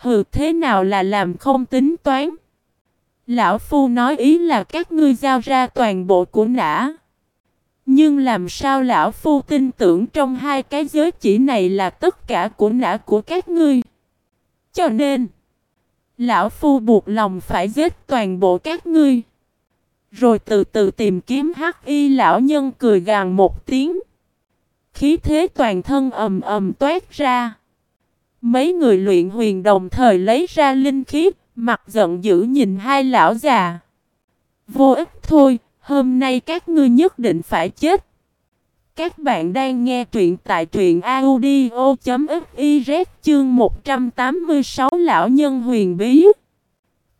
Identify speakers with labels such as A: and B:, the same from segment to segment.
A: Hừ thế nào là làm không tính toán? Lão Phu nói ý là các ngươi giao ra toàn bộ của nã. Nhưng làm sao Lão Phu tin tưởng trong hai cái giới chỉ này là tất cả của nã của các ngươi? Cho nên, Lão Phu buộc lòng phải giết toàn bộ các ngươi. Rồi từ từ tìm kiếm hắc y lão nhân cười gàn một tiếng. Khí thế toàn thân ầm ầm toát ra. Mấy người luyện huyền đồng thời lấy ra linh khí, mặt giận dữ nhìn hai lão già. Vô ích thôi, hôm nay các ngươi nhất định phải chết. Các bạn đang nghe truyện tại truyện audio.fiz chương 186 lão nhân huyền bí.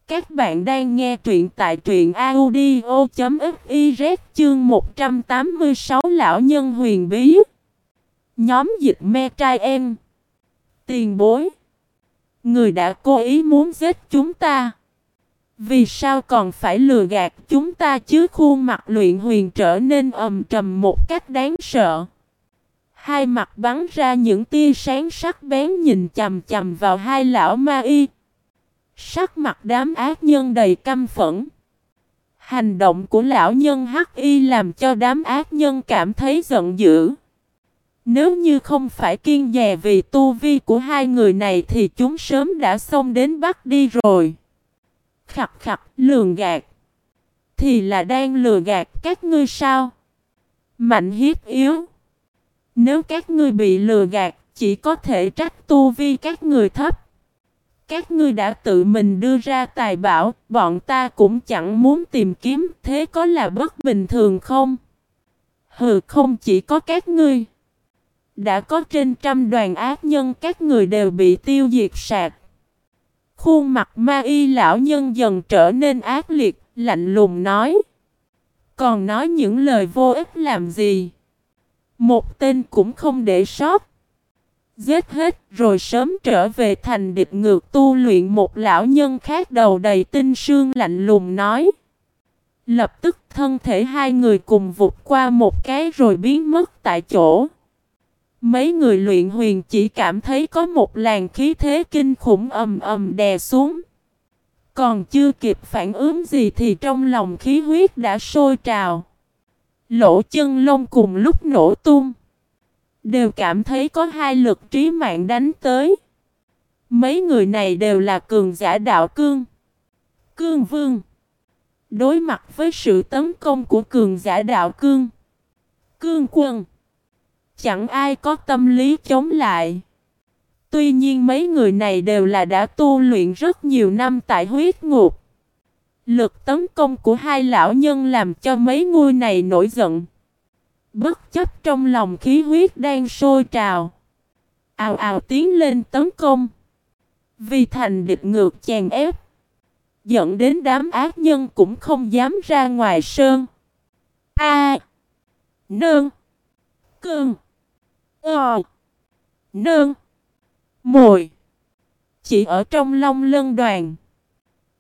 A: Các bạn đang nghe truyện tại truyện audio.fiz chương 186 lão nhân huyền bí. Nhóm dịch me trai em. Tiền bối. Người đã cố ý muốn giết chúng ta. Vì sao còn phải lừa gạt chúng ta chứ khuôn mặt luyện huyền trở nên ầm trầm một cách đáng sợ. Hai mặt bắn ra những tia sáng sắc bén nhìn chầm chầm vào hai lão ma y. Sắc mặt đám ác nhân đầy căm phẫn. Hành động của lão nhân hắc y làm cho đám ác nhân cảm thấy giận dữ. Nếu như không phải kiên dè vì tu vi của hai người này thì chúng sớm đã xông đến bắt đi rồi. Khặt khặt, lường gạt. Thì là đang lừa gạt các ngươi sao? Mạnh hiếp yếu. Nếu các ngươi bị lừa gạt, chỉ có thể trách tu vi các người thấp. Các ngươi đã tự mình đưa ra tài bảo, bọn ta cũng chẳng muốn tìm kiếm, thế có là bất bình thường không? Hừ không chỉ có các ngươi. Đã có trên trăm đoàn ác nhân các người đều bị tiêu diệt sạc. Khuôn mặt ma y lão nhân dần trở nên ác liệt, lạnh lùng nói. Còn nói những lời vô ích làm gì? Một tên cũng không để sót. Giết hết rồi sớm trở về thành địch ngược tu luyện một lão nhân khác đầu đầy tinh sương lạnh lùng nói. Lập tức thân thể hai người cùng vụt qua một cái rồi biến mất tại chỗ. Mấy người luyện huyền chỉ cảm thấy có một làn khí thế kinh khủng ầm ầm đè xuống. Còn chưa kịp phản ứng gì thì trong lòng khí huyết đã sôi trào. Lỗ chân lông cùng lúc nổ tung. Đều cảm thấy có hai lực trí mạng đánh tới. Mấy người này đều là cường giả đạo cương. Cương vương. Đối mặt với sự tấn công của cường giả đạo cương. Cương quân. Chẳng ai có tâm lý chống lại. Tuy nhiên mấy người này đều là đã tu luyện rất nhiều năm tại huyết ngục. Lực tấn công của hai lão nhân làm cho mấy ngôi này nổi giận. Bất chấp trong lòng khí huyết đang sôi trào. Ào ào tiến lên tấn công. Vì thành địch ngược chèn ép. Dẫn đến đám ác nhân cũng không dám ra ngoài sơn. A. À, nương. Cương. Ờ. Nương. Mồi. Chỉ ở trong long lân đoàn.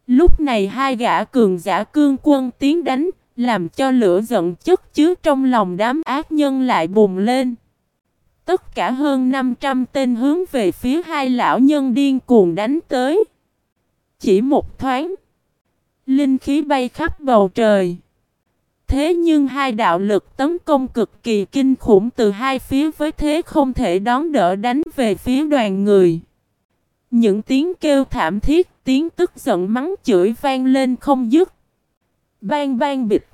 A: Lúc này hai gã cường giả cương quân tiến đánh, làm cho lửa giận chất chứa trong lòng đám ác nhân lại bùng lên. Tất cả hơn 500 tên hướng về phía hai lão nhân điên cuồng đánh tới. Chỉ một thoáng. Linh khí bay khắp bầu trời. Thế nhưng hai đạo lực tấn công cực kỳ kinh khủng từ hai phía với thế không thể đón đỡ đánh về phía đoàn người. Những tiếng kêu thảm thiết, tiếng tức giận mắng chửi vang lên không dứt. Bang bang bịch.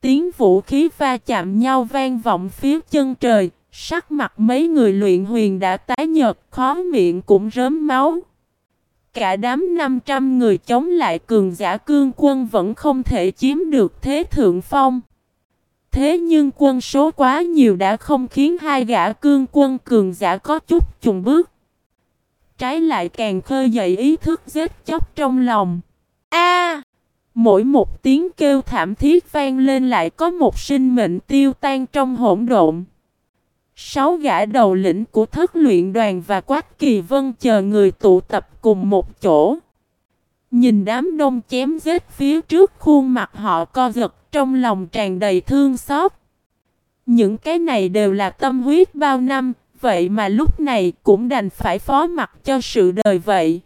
A: Tiếng vũ khí va chạm nhau vang vọng phía chân trời, sắc mặt mấy người luyện huyền đã tái nhợt, khó miệng cũng rớm máu. Cả đám 500 người chống lại cường giả cương quân vẫn không thể chiếm được thế thượng phong. Thế nhưng quân số quá nhiều đã không khiến hai gã cương quân cường giả có chút chùng bước. Trái lại càng khơi dậy ý thức giết chóc trong lòng. A! mỗi một tiếng kêu thảm thiết vang lên lại có một sinh mệnh tiêu tan trong hỗn độn. Sáu gã đầu lĩnh của thất luyện đoàn và Quách Kỳ Vân chờ người tụ tập cùng một chỗ. Nhìn đám đông chém giết phía trước khuôn mặt họ co giật trong lòng tràn đầy thương xót. Những cái này đều là tâm huyết bao năm, vậy mà lúc này cũng đành phải phó mặc cho sự đời vậy.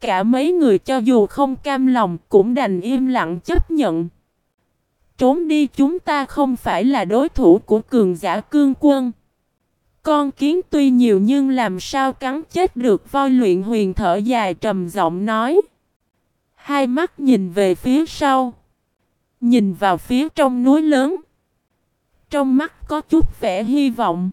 A: Cả mấy người cho dù không cam lòng cũng đành im lặng chấp nhận. Trốn đi chúng ta không phải là đối thủ của cường giả cương quân. Con kiến tuy nhiều nhưng làm sao cắn chết được voi luyện huyền thở dài trầm giọng nói. Hai mắt nhìn về phía sau. Nhìn vào phía trong núi lớn. Trong mắt có chút vẻ hy vọng.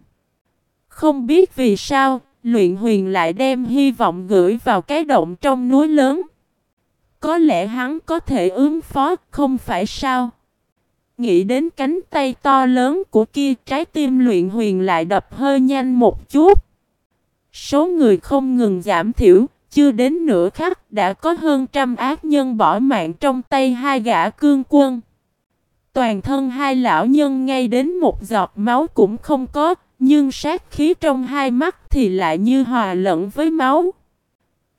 A: Không biết vì sao, luyện huyền lại đem hy vọng gửi vào cái động trong núi lớn. Có lẽ hắn có thể ứng phó, không phải sao? Nghĩ đến cánh tay to lớn của kia trái tim luyện huyền lại đập hơi nhanh một chút. Số người không ngừng giảm thiểu, chưa đến nửa khắc đã có hơn trăm ác nhân bỏ mạng trong tay hai gã cương quân. Toàn thân hai lão nhân ngay đến một giọt máu cũng không có, nhưng sát khí trong hai mắt thì lại như hòa lẫn với máu.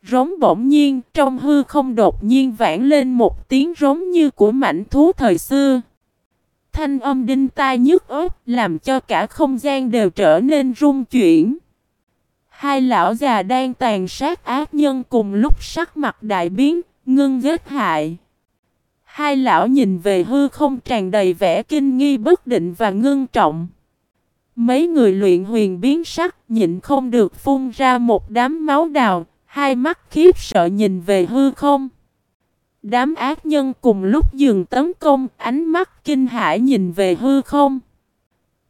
A: Rống bỗng nhiên, trong hư không đột nhiên vãn lên một tiếng rống như của mảnh thú thời xưa. Thanh âm đinh tai nhức ớt làm cho cả không gian đều trở nên rung chuyển. Hai lão già đang tàn sát ác nhân cùng lúc sắc mặt đại biến, ngưng ghét hại. Hai lão nhìn về hư không tràn đầy vẻ kinh nghi bất định và ngưng trọng. Mấy người luyện huyền biến sắc nhịn không được phun ra một đám máu đào, hai mắt khiếp sợ nhìn về hư không. Đám ác nhân cùng lúc dừng tấn công, ánh mắt kinh hãi nhìn về hư không.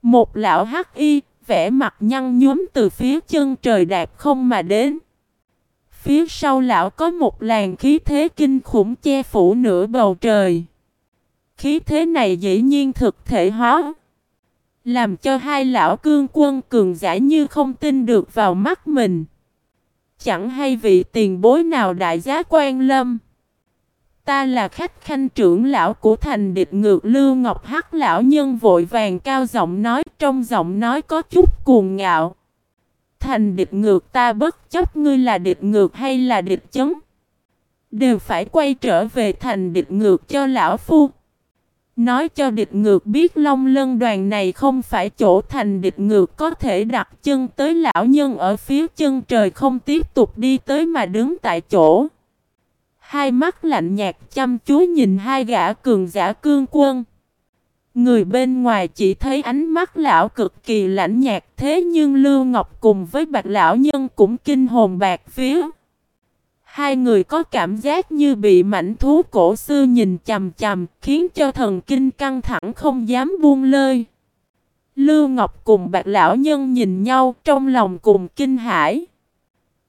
A: Một lão hắc y, vẽ mặt nhăn nhúm từ phía chân trời đạp không mà đến. Phía sau lão có một làn khí thế kinh khủng che phủ nửa bầu trời. Khí thế này dĩ nhiên thực thể hóa. Làm cho hai lão cương quân cường giả như không tin được vào mắt mình. Chẳng hay vị tiền bối nào đại giá quan lâm. Ta là khách khanh trưởng lão của thành địch ngược Lưu Ngọc Hắc lão nhân vội vàng cao giọng nói, trong giọng nói có chút cuồng ngạo. Thành địch ngược ta bất chấp ngươi là địch ngược hay là địch chấn. Đều phải quay trở về thành địch ngược cho lão phu. Nói cho địch ngược biết long lân đoàn này không phải chỗ thành địch ngược có thể đặt chân tới lão nhân ở phía chân trời không tiếp tục đi tới mà đứng tại chỗ. Hai mắt lạnh nhạt, chăm chú nhìn hai gã cường giả cương quân. Người bên ngoài chỉ thấy ánh mắt lão cực kỳ lạnh nhạt, thế nhưng Lưu Ngọc cùng với bạch lão nhân cũng kinh hồn bạc phía. Hai người có cảm giác như bị mảnh thú cổ xưa nhìn chầm chầm khiến cho thần kinh căng thẳng không dám buông lơi. Lưu Ngọc cùng bạc lão nhân nhìn nhau, trong lòng cùng kinh hãi.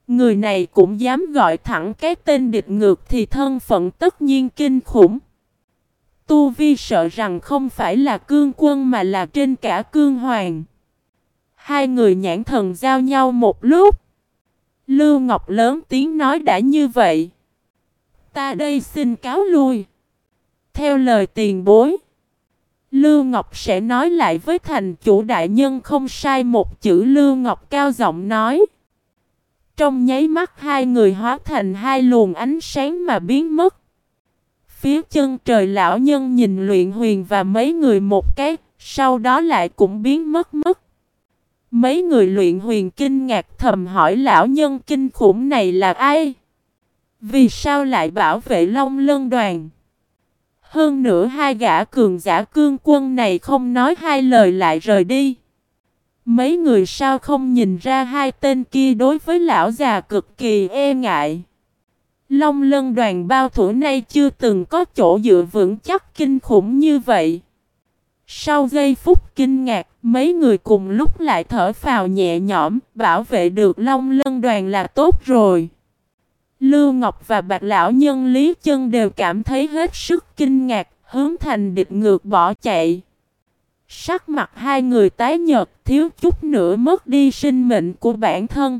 A: Người này cũng dám gọi thẳng cái tên địch ngược thì thân phận tất nhiên kinh khủng. Tu Vi sợ rằng không phải là cương quân mà là trên cả cương hoàng. Hai người nhãn thần giao nhau một lúc. Lưu Ngọc lớn tiếng nói đã như vậy. Ta đây xin cáo lui. Theo lời tiền bối. Lưu Ngọc sẽ nói lại với thành chủ đại nhân không sai một chữ Lưu Ngọc cao giọng nói. Trong nháy mắt hai người hóa thành hai luồng ánh sáng mà biến mất. Phía chân trời lão nhân nhìn luyện huyền và mấy người một cái, sau đó lại cũng biến mất mất. Mấy người luyện huyền kinh ngạc thầm hỏi lão nhân kinh khủng này là ai? Vì sao lại bảo vệ Long Lân đoàn? Hơn nữa hai gã cường giả cương quân này không nói hai lời lại rời đi. Mấy người sao không nhìn ra hai tên kia đối với lão già cực kỳ e ngại. Long lân đoàn bao thủ nay chưa từng có chỗ dựa vững chắc kinh khủng như vậy. Sau giây phút kinh ngạc, mấy người cùng lúc lại thở phào nhẹ nhõm, bảo vệ được Long Lân đoàn là tốt rồi. Lưu Ngọc và Bạch Lão Nhân Lý Chân đều cảm thấy hết sức kinh ngạc, hướng thành địch ngược bỏ chạy. Sắc mặt hai người tái nhợt, thiếu chút nữa mất đi sinh mệnh của bản thân.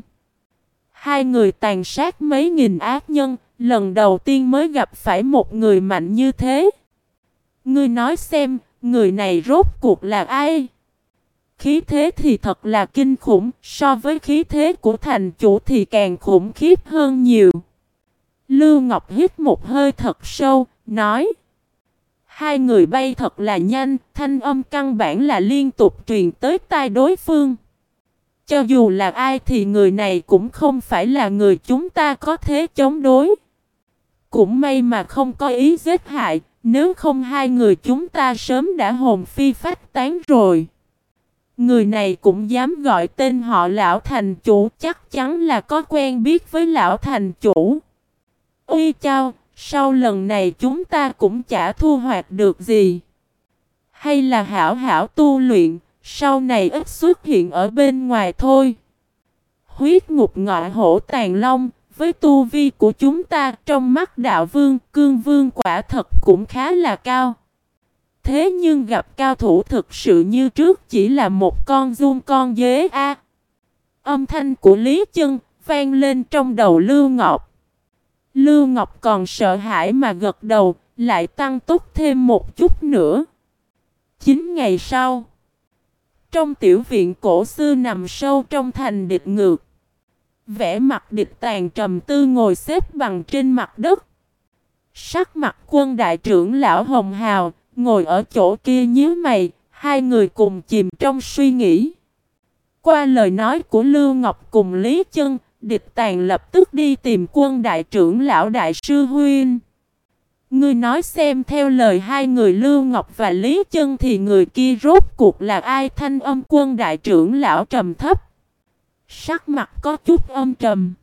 A: Hai người tàn sát mấy nghìn ác nhân, lần đầu tiên mới gặp phải một người mạnh như thế. Ngươi nói xem, người này rốt cuộc là ai? Khí thế thì thật là kinh khủng, so với khí thế của thành chủ thì càng khủng khiếp hơn nhiều. Lưu Ngọc hít một hơi thật sâu, nói. Hai người bay thật là nhanh, thanh âm căn bản là liên tục truyền tới tai đối phương. Cho dù là ai thì người này cũng không phải là người chúng ta có thế chống đối. Cũng may mà không có ý giết hại, nếu không hai người chúng ta sớm đã hồn phi phách tán rồi. Người này cũng dám gọi tên họ lão thành chủ chắc chắn là có quen biết với lão thành chủ. ui chao, sau lần này chúng ta cũng chả thu hoạch được gì. Hay là hảo hảo tu luyện, sau này ít xuất hiện ở bên ngoài thôi. Huyết ngục ngọ hổ tàn long, với tu vi của chúng ta trong mắt đạo vương, cương vương quả thật cũng khá là cao. Thế nhưng gặp cao thủ thực sự như trước chỉ là một con dung con dế a. Âm thanh của Lý Chân vang lên trong đầu Lưu Ngọc. Lưu Ngọc còn sợ hãi mà gật đầu, lại tăng tốc thêm một chút nữa. Chín ngày sau, trong tiểu viện cổ xưa nằm sâu trong thành địch ngược, vẻ mặt địch tàn trầm tư ngồi xếp bằng trên mặt đất. Sắc mặt quân đại trưởng lão Hồng Hào, ngồi ở chỗ kia nhíu mày, hai người cùng chìm trong suy nghĩ. Qua lời nói của Lưu Ngọc cùng Lý Chân, địch tàn lập tức đi tìm quân đại trưởng lão đại sư Huynh. Ngươi nói xem theo lời hai người Lưu Ngọc và Lý Chân thì người kia rốt cuộc là ai thanh âm quân đại trưởng lão trầm thấp. Sắc mặt có chút âm trầm.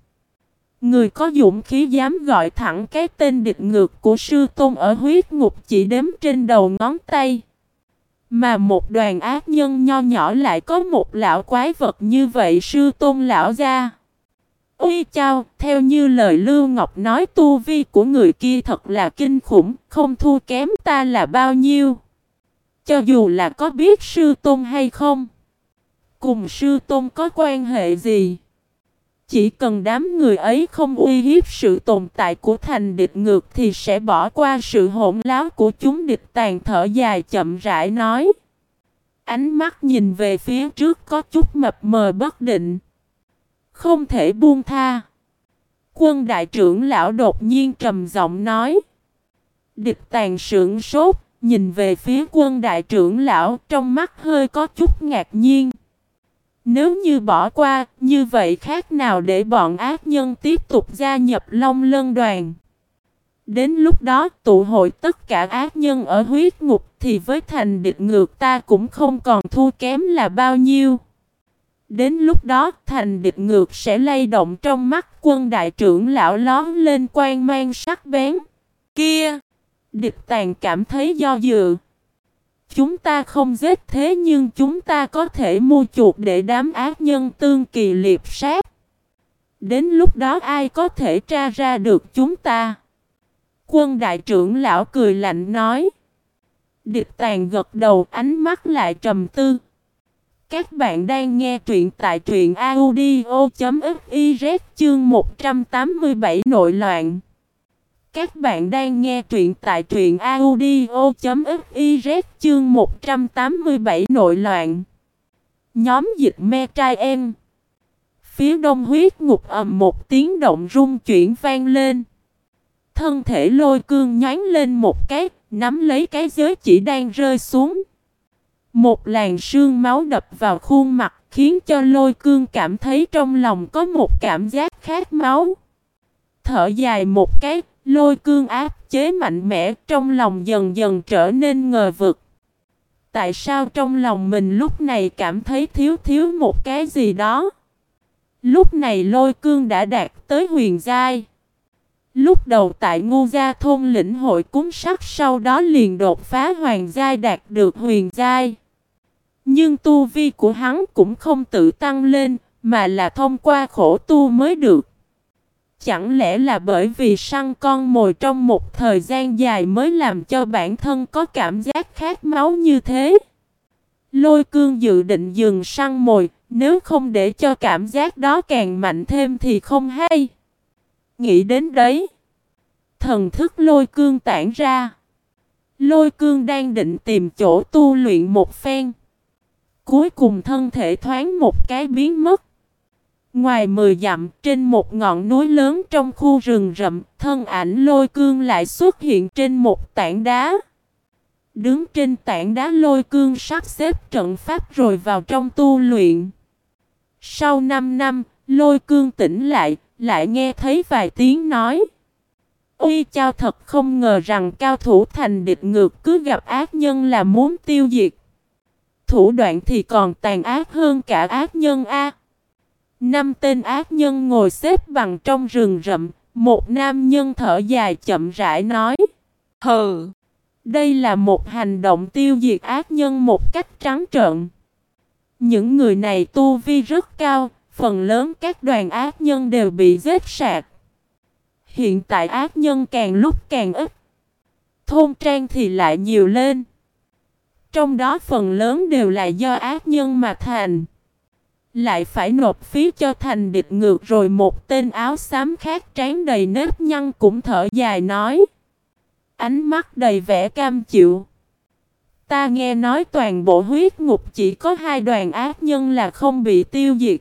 A: Người có dũng khí dám gọi thẳng cái tên địch ngược của sư tôn ở huyết ngục chỉ đếm trên đầu ngón tay. Mà một đoàn ác nhân nho nhỏ lại có một lão quái vật như vậy sư tôn lão ra. Ôi chao, theo như lời Lưu Ngọc nói tu vi của người kia thật là kinh khủng, không thua kém ta là bao nhiêu. Cho dù là có biết sư tôn hay không, cùng sư tôn có quan hệ gì. Chỉ cần đám người ấy không uy hiếp sự tồn tại của thành địch ngược thì sẽ bỏ qua sự hỗn láo của chúng địch tàn thở dài chậm rãi nói. Ánh mắt nhìn về phía trước có chút mập mờ bất định. Không thể buông tha. Quân đại trưởng lão đột nhiên trầm giọng nói. Địch tàn sưởng sốt, nhìn về phía quân đại trưởng lão trong mắt hơi có chút ngạc nhiên. Nếu như bỏ qua, như vậy khác nào để bọn ác nhân tiếp tục gia nhập Long Lân đoàn. Đến lúc đó tụ hội tất cả ác nhân ở huyết ngục thì với thành địch ngược ta cũng không còn thua kém là bao nhiêu. Đến lúc đó, thành địch ngược sẽ lay động trong mắt quân đại trưởng lão lón lên quan mang sắc bén. Kia! Địch tàn cảm thấy do dự. Chúng ta không giết thế nhưng chúng ta có thể mua chuột để đám ác nhân tương kỳ liệp sát. Đến lúc đó ai có thể tra ra được chúng ta? Quân đại trưởng lão cười lạnh nói. Địch tàn gật đầu, ánh mắt lại trầm tư. Các bạn đang nghe truyện tại truyện audio.fiz chương 187 nội loạn. Các bạn đang nghe truyện tại truyện audio.fiz chương 187 nội loạn. Nhóm dịch me trai em. Phía đông huyết ngục ầm một tiếng động rung chuyển vang lên. Thân thể lôi cương nhánh lên một cái, nắm lấy cái giới chỉ đang rơi xuống. Một làn sương máu đập vào khuôn mặt khiến cho lôi cương cảm thấy trong lòng có một cảm giác khát máu. Thở dài một cái, lôi cương áp chế mạnh mẽ trong lòng dần dần trở nên ngờ vực. Tại sao trong lòng mình lúc này cảm thấy thiếu thiếu một cái gì đó? Lúc này lôi cương đã đạt tới huyền giai. Lúc đầu tại ngu gia thôn lĩnh hội cúng sắc sau đó liền đột phá hoàng giai đạt được huyền giai. Nhưng tu vi của hắn cũng không tự tăng lên, mà là thông qua khổ tu mới được. Chẳng lẽ là bởi vì săn con mồi trong một thời gian dài mới làm cho bản thân có cảm giác khát máu như thế? Lôi cương dự định dừng săn mồi, nếu không để cho cảm giác đó càng mạnh thêm thì không hay. Nghĩ đến đấy. Thần thức lôi cương tản ra. Lôi cương đang định tìm chỗ tu luyện một phen. Cuối cùng thân thể thoáng một cái biến mất. Ngoài mười dặm, trên một ngọn núi lớn trong khu rừng rậm, thân ảnh lôi cương lại xuất hiện trên một tảng đá. Đứng trên tảng đá lôi cương sắp xếp trận pháp rồi vào trong tu luyện. Sau 5 năm, lôi cương tỉnh lại, lại nghe thấy vài tiếng nói. Uy chao thật không ngờ rằng cao thủ thành địch ngược cứ gặp ác nhân là muốn tiêu diệt. Thủ đoạn thì còn tàn ác hơn cả ác nhân A. Năm tên ác nhân ngồi xếp bằng trong rừng rậm, một nam nhân thở dài chậm rãi nói. Hừ, đây là một hành động tiêu diệt ác nhân một cách trắng trợn. Những người này tu vi rất cao, phần lớn các đoàn ác nhân đều bị giết sạc. Hiện tại ác nhân càng lúc càng ít. Thôn trang thì lại nhiều lên. Trong đó phần lớn đều là do ác nhân mà thành. Lại phải nộp phí cho thành địch ngược rồi một tên áo xám khác trán đầy nếp nhăn cũng thở dài nói. Ánh mắt đầy vẻ cam chịu. Ta nghe nói toàn bộ huyết ngục chỉ có hai đoàn ác nhân là không bị tiêu diệt.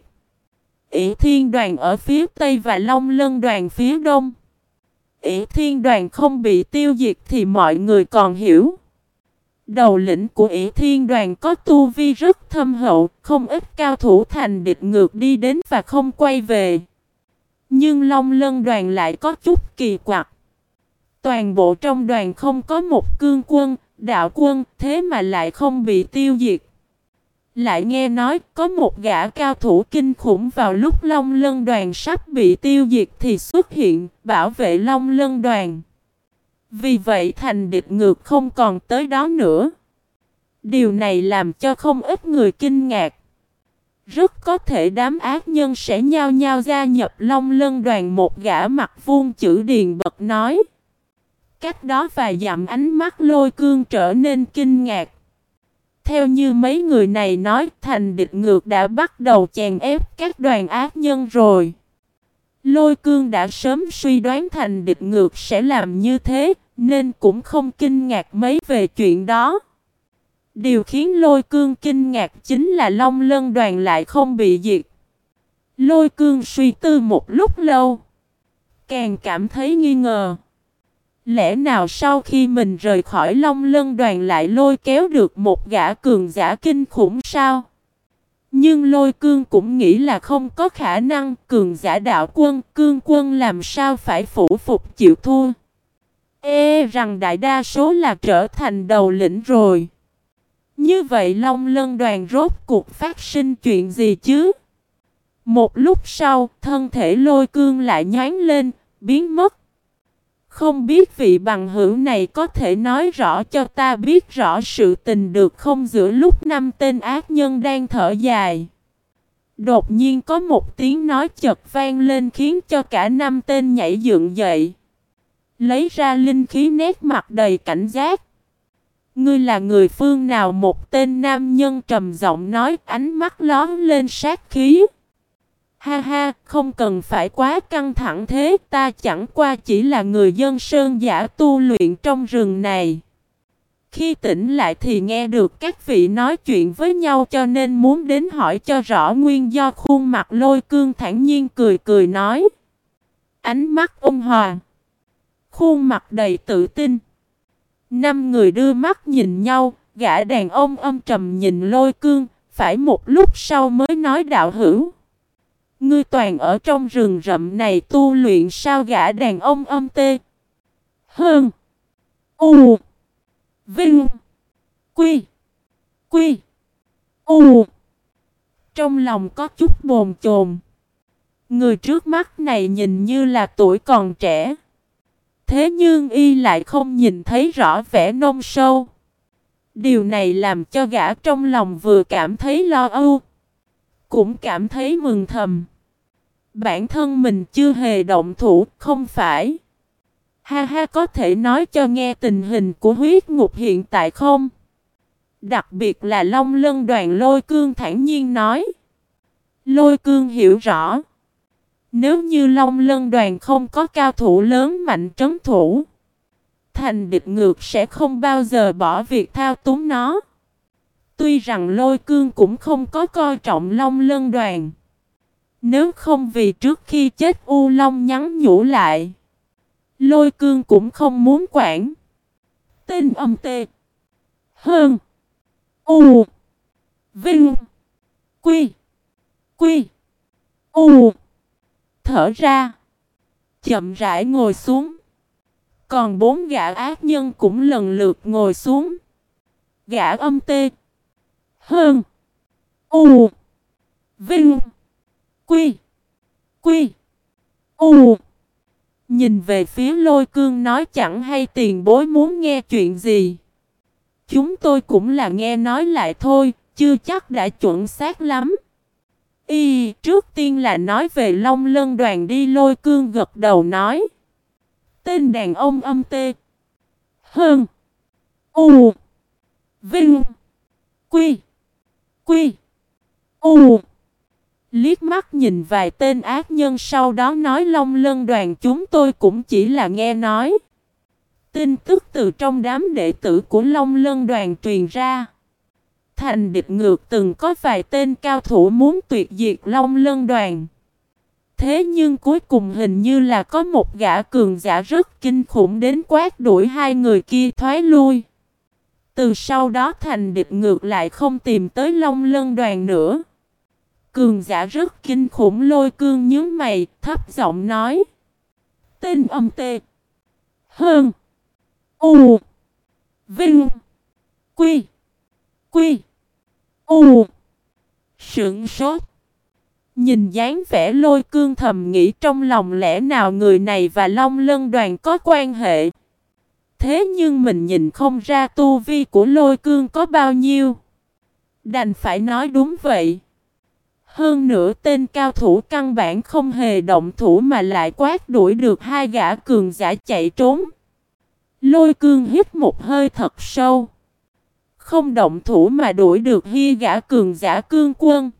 A: ỷ thiên đoàn ở phía tây và long lân đoàn phía đông. ỷ thiên đoàn không bị tiêu diệt thì mọi người còn hiểu. Đầu lĩnh của ỷ thiên đoàn có tu vi rất thâm hậu, không ít cao thủ thành địch ngược đi đến và không quay về. Nhưng Long Lân đoàn lại có chút kỳ quặc. Toàn bộ trong đoàn không có một cương quân, đạo quân, thế mà lại không bị tiêu diệt. Lại nghe nói có một gã cao thủ kinh khủng vào lúc Long Lân đoàn sắp bị tiêu diệt thì xuất hiện, bảo vệ Long Lân đoàn. Vì vậy thành địch ngược không còn tới đó nữa. Điều này làm cho không ít người kinh ngạc. Rất có thể đám ác nhân sẽ nhao nhao gia nhập Long Lân đoàn một gã mặt vuông chữ điền bật nói. Cách đó vài dặm ánh mắt lôi cương trở nên kinh ngạc. Theo như mấy người này nói, thành địch ngược đã bắt đầu chèn ép các đoàn ác nhân rồi. Lôi cương đã sớm suy đoán thành địch ngược sẽ làm như thế, nên cũng không kinh ngạc mấy về chuyện đó. Điều khiến lôi cương kinh ngạc chính là Long Lân đoàn lại không bị diệt. Lôi cương suy tư một lúc lâu. Càng cảm thấy nghi ngờ. Lẽ nào sau khi mình rời khỏi Long Lân đoàn lại lôi kéo được một gã cường giả kinh khủng sao? Nhưng lôi cương cũng nghĩ là không có khả năng cường giả đạo quân, cương quân làm sao phải phủ phục chịu thua. Ê rằng đại đa số là trở thành đầu lĩnh rồi. Như vậy Long Lân đoàn rốt cuộc phát sinh chuyện gì chứ? Một lúc sau, thân thể lôi cương lại nhán lên, biến mất. Không biết vị bằng hữu này có thể nói rõ cho ta biết rõ sự tình được không giữa lúc năm tên ác nhân đang thở dài. Đột nhiên có một tiếng nói chật vang lên khiến cho cả năm tên nhảy dựng dậy. Lấy ra linh khí nét mặt đầy cảnh giác. Ngươi là người phương nào một tên nam nhân trầm giọng nói, ánh mắt lón lên sát khí. Ha ha, không cần phải quá căng thẳng thế, ta chẳng qua chỉ là người dân sơn giả tu luyện trong rừng này. Khi tỉnh lại thì nghe được các vị nói chuyện với nhau cho nên muốn đến hỏi cho rõ nguyên do khuôn mặt lôi cương thản nhiên cười cười nói. Ánh mắt ôn hòa. Khuôn mặt đầy tự tin. Năm người đưa mắt nhìn nhau, gã đàn ông âm trầm nhìn lôi cương, phải một lúc sau mới nói đạo hữu. Ngươi toàn ở trong rừng rậm này tu luyện sao gã đàn ông âm tê. Hơn. U. Vinh. Quy. Quy. U. Trong lòng có chút bồn chồn. Người trước mắt này nhìn như là tuổi còn trẻ. Thế nhưng y lại không nhìn thấy rõ vẻ nông sâu. Điều này làm cho gã trong lòng vừa cảm thấy lo âu. Cũng cảm thấy mừng thầm. Bản thân mình chưa hề động thủ, không phải. Ha ha có thể nói cho nghe tình hình của huyết ngục hiện tại không? Đặc biệt là Long Lân đoàn Lôi Cương thản nhiên nói. Lôi Cương hiểu rõ. Nếu như Long Lân đoàn không có cao thủ lớn mạnh trấn thủ, thành địch ngược sẽ không bao giờ bỏ việc thao túng nó. Tuy rằng Lôi Cương cũng không có coi trọng Long Lân đoàn. Nếu không vì trước khi chết U Long nhắn nhủ lại. Lôi cương cũng không muốn quản. Tên âm tê. Hơn. U. Vinh. Quy. Quy. U. Thở ra. Chậm rãi ngồi xuống. Còn bốn gã ác nhân cũng lần lượt ngồi xuống. Gã âm tê. Hơn. U. Vinh. Quy. Quy. U. Nhìn về phía lôi cương nói chẳng hay tiền bối muốn nghe chuyện gì. Chúng tôi cũng là nghe nói lại thôi, chưa chắc đã chuẩn xác lắm. Y, trước tiên là nói về Long Lân đoàn đi lôi cương gật đầu nói. Tên đàn ông âm tê. Hơn. U. Vinh. Quy. Quy. U. Liếc mắt nhìn vài tên ác nhân sau đó nói Long Lân đoàn chúng tôi cũng chỉ là nghe nói. Tin tức từ trong đám đệ tử của Long Lân đoàn truyền ra. Thành địch ngược từng có vài tên cao thủ muốn tuyệt diệt Long Lân đoàn. Thế nhưng cuối cùng hình như là có một gã cường giả rất kinh khủng đến quát đuổi hai người kia thoái lui. Từ sau đó thành địch ngược lại không tìm tới Long Lân đoàn nữa. Cường giả rất kinh khủng lôi cương nhớ mày, thấp giọng nói. Tên âm tê. Hơn. U. Vinh. Quy. Quy. U. Sững sốt. Nhìn dáng vẻ lôi cương thầm nghĩ trong lòng lẽ nào người này và Long Lân đoàn có quan hệ. Thế nhưng mình nhìn không ra tu vi của lôi cương có bao nhiêu. Đành phải nói đúng vậy. Hơn nữa tên cao thủ căn bản không hề động thủ mà lại quát đuổi được hai gã cường giả chạy trốn. Lôi cương hít một hơi thật sâu. Không động thủ mà đuổi được hi gã cường giả cương quân.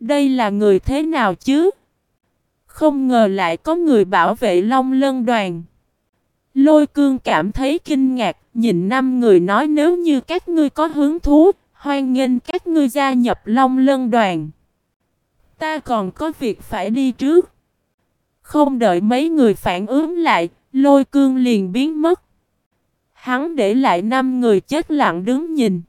A: Đây là người thế nào chứ? Không ngờ lại có người bảo vệ Long Lân đoàn. Lôi cương cảm thấy kinh ngạc, nhìn năm người nói nếu như các ngươi có hứng thú, hoan nghênh các ngươi gia nhập Long Lân đoàn. Ta còn có việc phải đi trước. Không đợi mấy người phản ứng lại, lôi cương liền biến mất. Hắn để lại năm người chết lặng đứng nhìn.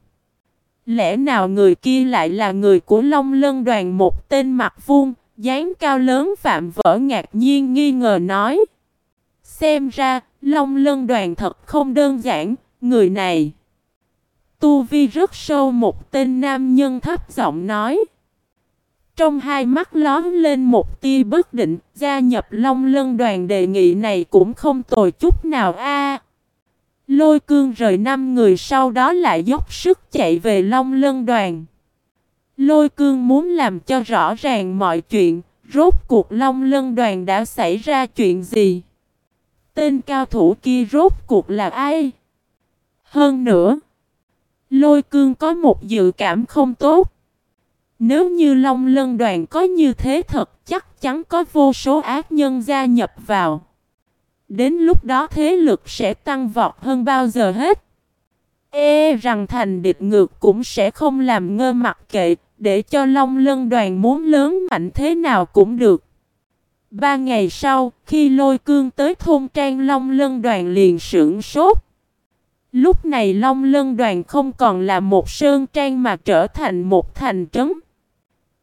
A: Lẽ nào người kia lại là người của Long Lân đoàn một tên mặt vuông, dáng cao lớn phạm vỡ ngạc nhiên nghi ngờ nói. Xem ra, Long Lân đoàn thật không đơn giản, người này. Tu Vi rất sâu một tên nam nhân thấp giọng nói. Trong hai mắt lón lên một tia bất định, gia nhập Long Lân đoàn đề nghị này cũng không tồi chút nào a. Lôi cương rời năm người sau đó lại dốc sức chạy về Long Lân đoàn. Lôi cương muốn làm cho rõ ràng mọi chuyện, rốt cuộc Long Lân đoàn đã xảy ra chuyện gì. Tên cao thủ kia rốt cuộc là ai? Hơn nữa, lôi cương có một dự cảm không tốt. Nếu như Long Lân đoàn có như thế thật chắc chắn có vô số ác nhân gia nhập vào. Đến lúc đó thế lực sẽ tăng vọt hơn bao giờ hết. E rằng thành địch ngược cũng sẽ không làm ngơ mặc kệ, để cho Long Lân đoàn muốn lớn mạnh thế nào cũng được. Ba ngày sau, khi lôi cương tới thôn trang Long Lân đoàn liền sưởng sốt. Lúc này Long Lân đoàn không còn là một sơn trang mà trở thành một thành trấn.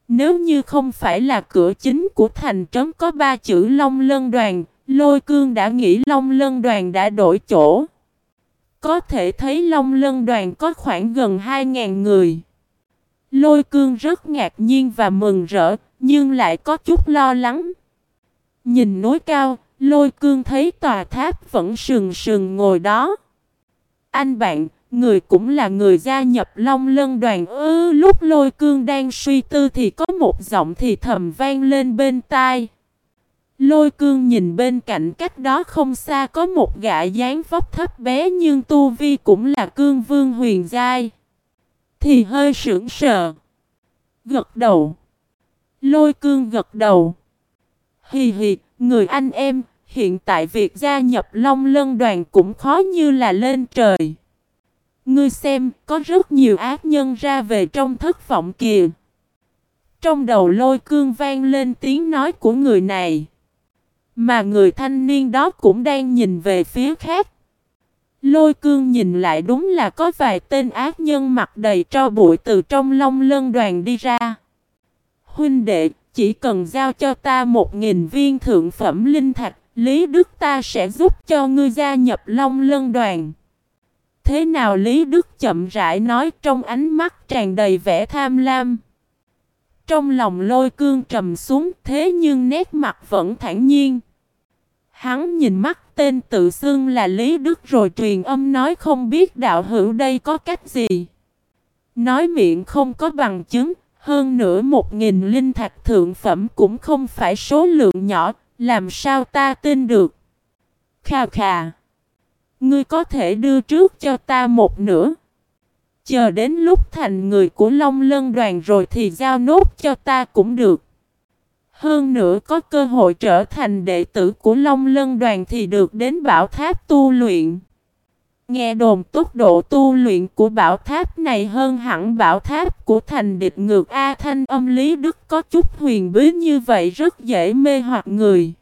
A: Nếu như không phải là cửa chính của thành trấn có ba chữ Long Lân đoàn, Lôi cương đã nghĩ Long Lân đoàn đã đổi chỗ. Có thể thấy Long Lân đoàn có khoảng gần 2.000 người. Lôi cương rất ngạc nhiên và mừng rỡ, nhưng lại có chút lo lắng. Nhìn núi cao, lôi cương thấy tòa tháp vẫn sừng sừng ngồi đó. Anh bạn, người cũng là người gia nhập Long Lân đoàn ư lúc lôi cương đang suy tư thì có một giọng thì thầm vang lên bên tai. Lôi cương nhìn bên cạnh cách đó không xa có một gã dáng vóc thấp bé nhưng tu vi cũng là cương vương huyền giai. Thì hơi sững sờ. Gật đầu. Lôi cương gật đầu. Hì hì, người anh em, hiện tại việc gia nhập Long Lân đoàn cũng khó như là lên trời. Ngươi xem, có rất nhiều ác nhân ra về trong thất vọng kìa. Trong đầu lôi cương vang lên tiếng nói của người này. Mà người thanh niên đó cũng đang nhìn về phía khác. Lôi cương nhìn lại đúng là có vài tên ác nhân mặt đầy tro bụi từ trong long lân đoàn đi ra. Huynh đệ, chỉ cần giao cho ta một nghìn viên thượng phẩm linh thạch, Lý Đức ta sẽ giúp cho ngươi gia nhập Long Lân đoàn. Thế nào Lý Đức chậm rãi nói trong ánh mắt tràn đầy vẻ tham lam. Trong lòng lôi cương trầm xuống thế nhưng nét mặt vẫn thản nhiên. Hắn nhìn mắt tên tự xưng là Lý Đức rồi truyền âm nói không biết đạo hữu đây có cách gì. Nói miệng không có bằng chứng, hơn nữa một nghìn linh thạch thượng phẩm cũng không phải số lượng nhỏ, làm sao ta tin được. Khà khà. Ngươi có thể đưa trước cho ta một nửa. Chờ đến lúc thành người của Long Lân đoàn rồi thì giao nốt cho ta cũng được. Hơn nữa có cơ hội trở thành đệ tử của Long Lân đoàn thì được đến bảo tháp tu luyện. Nghe đồn tốc độ tu luyện của bảo tháp này hơn hẳn bảo tháp của thành địch ngược A Thanh, âm Lý Đức có chút huyền bí như vậy rất dễ mê hoặc người.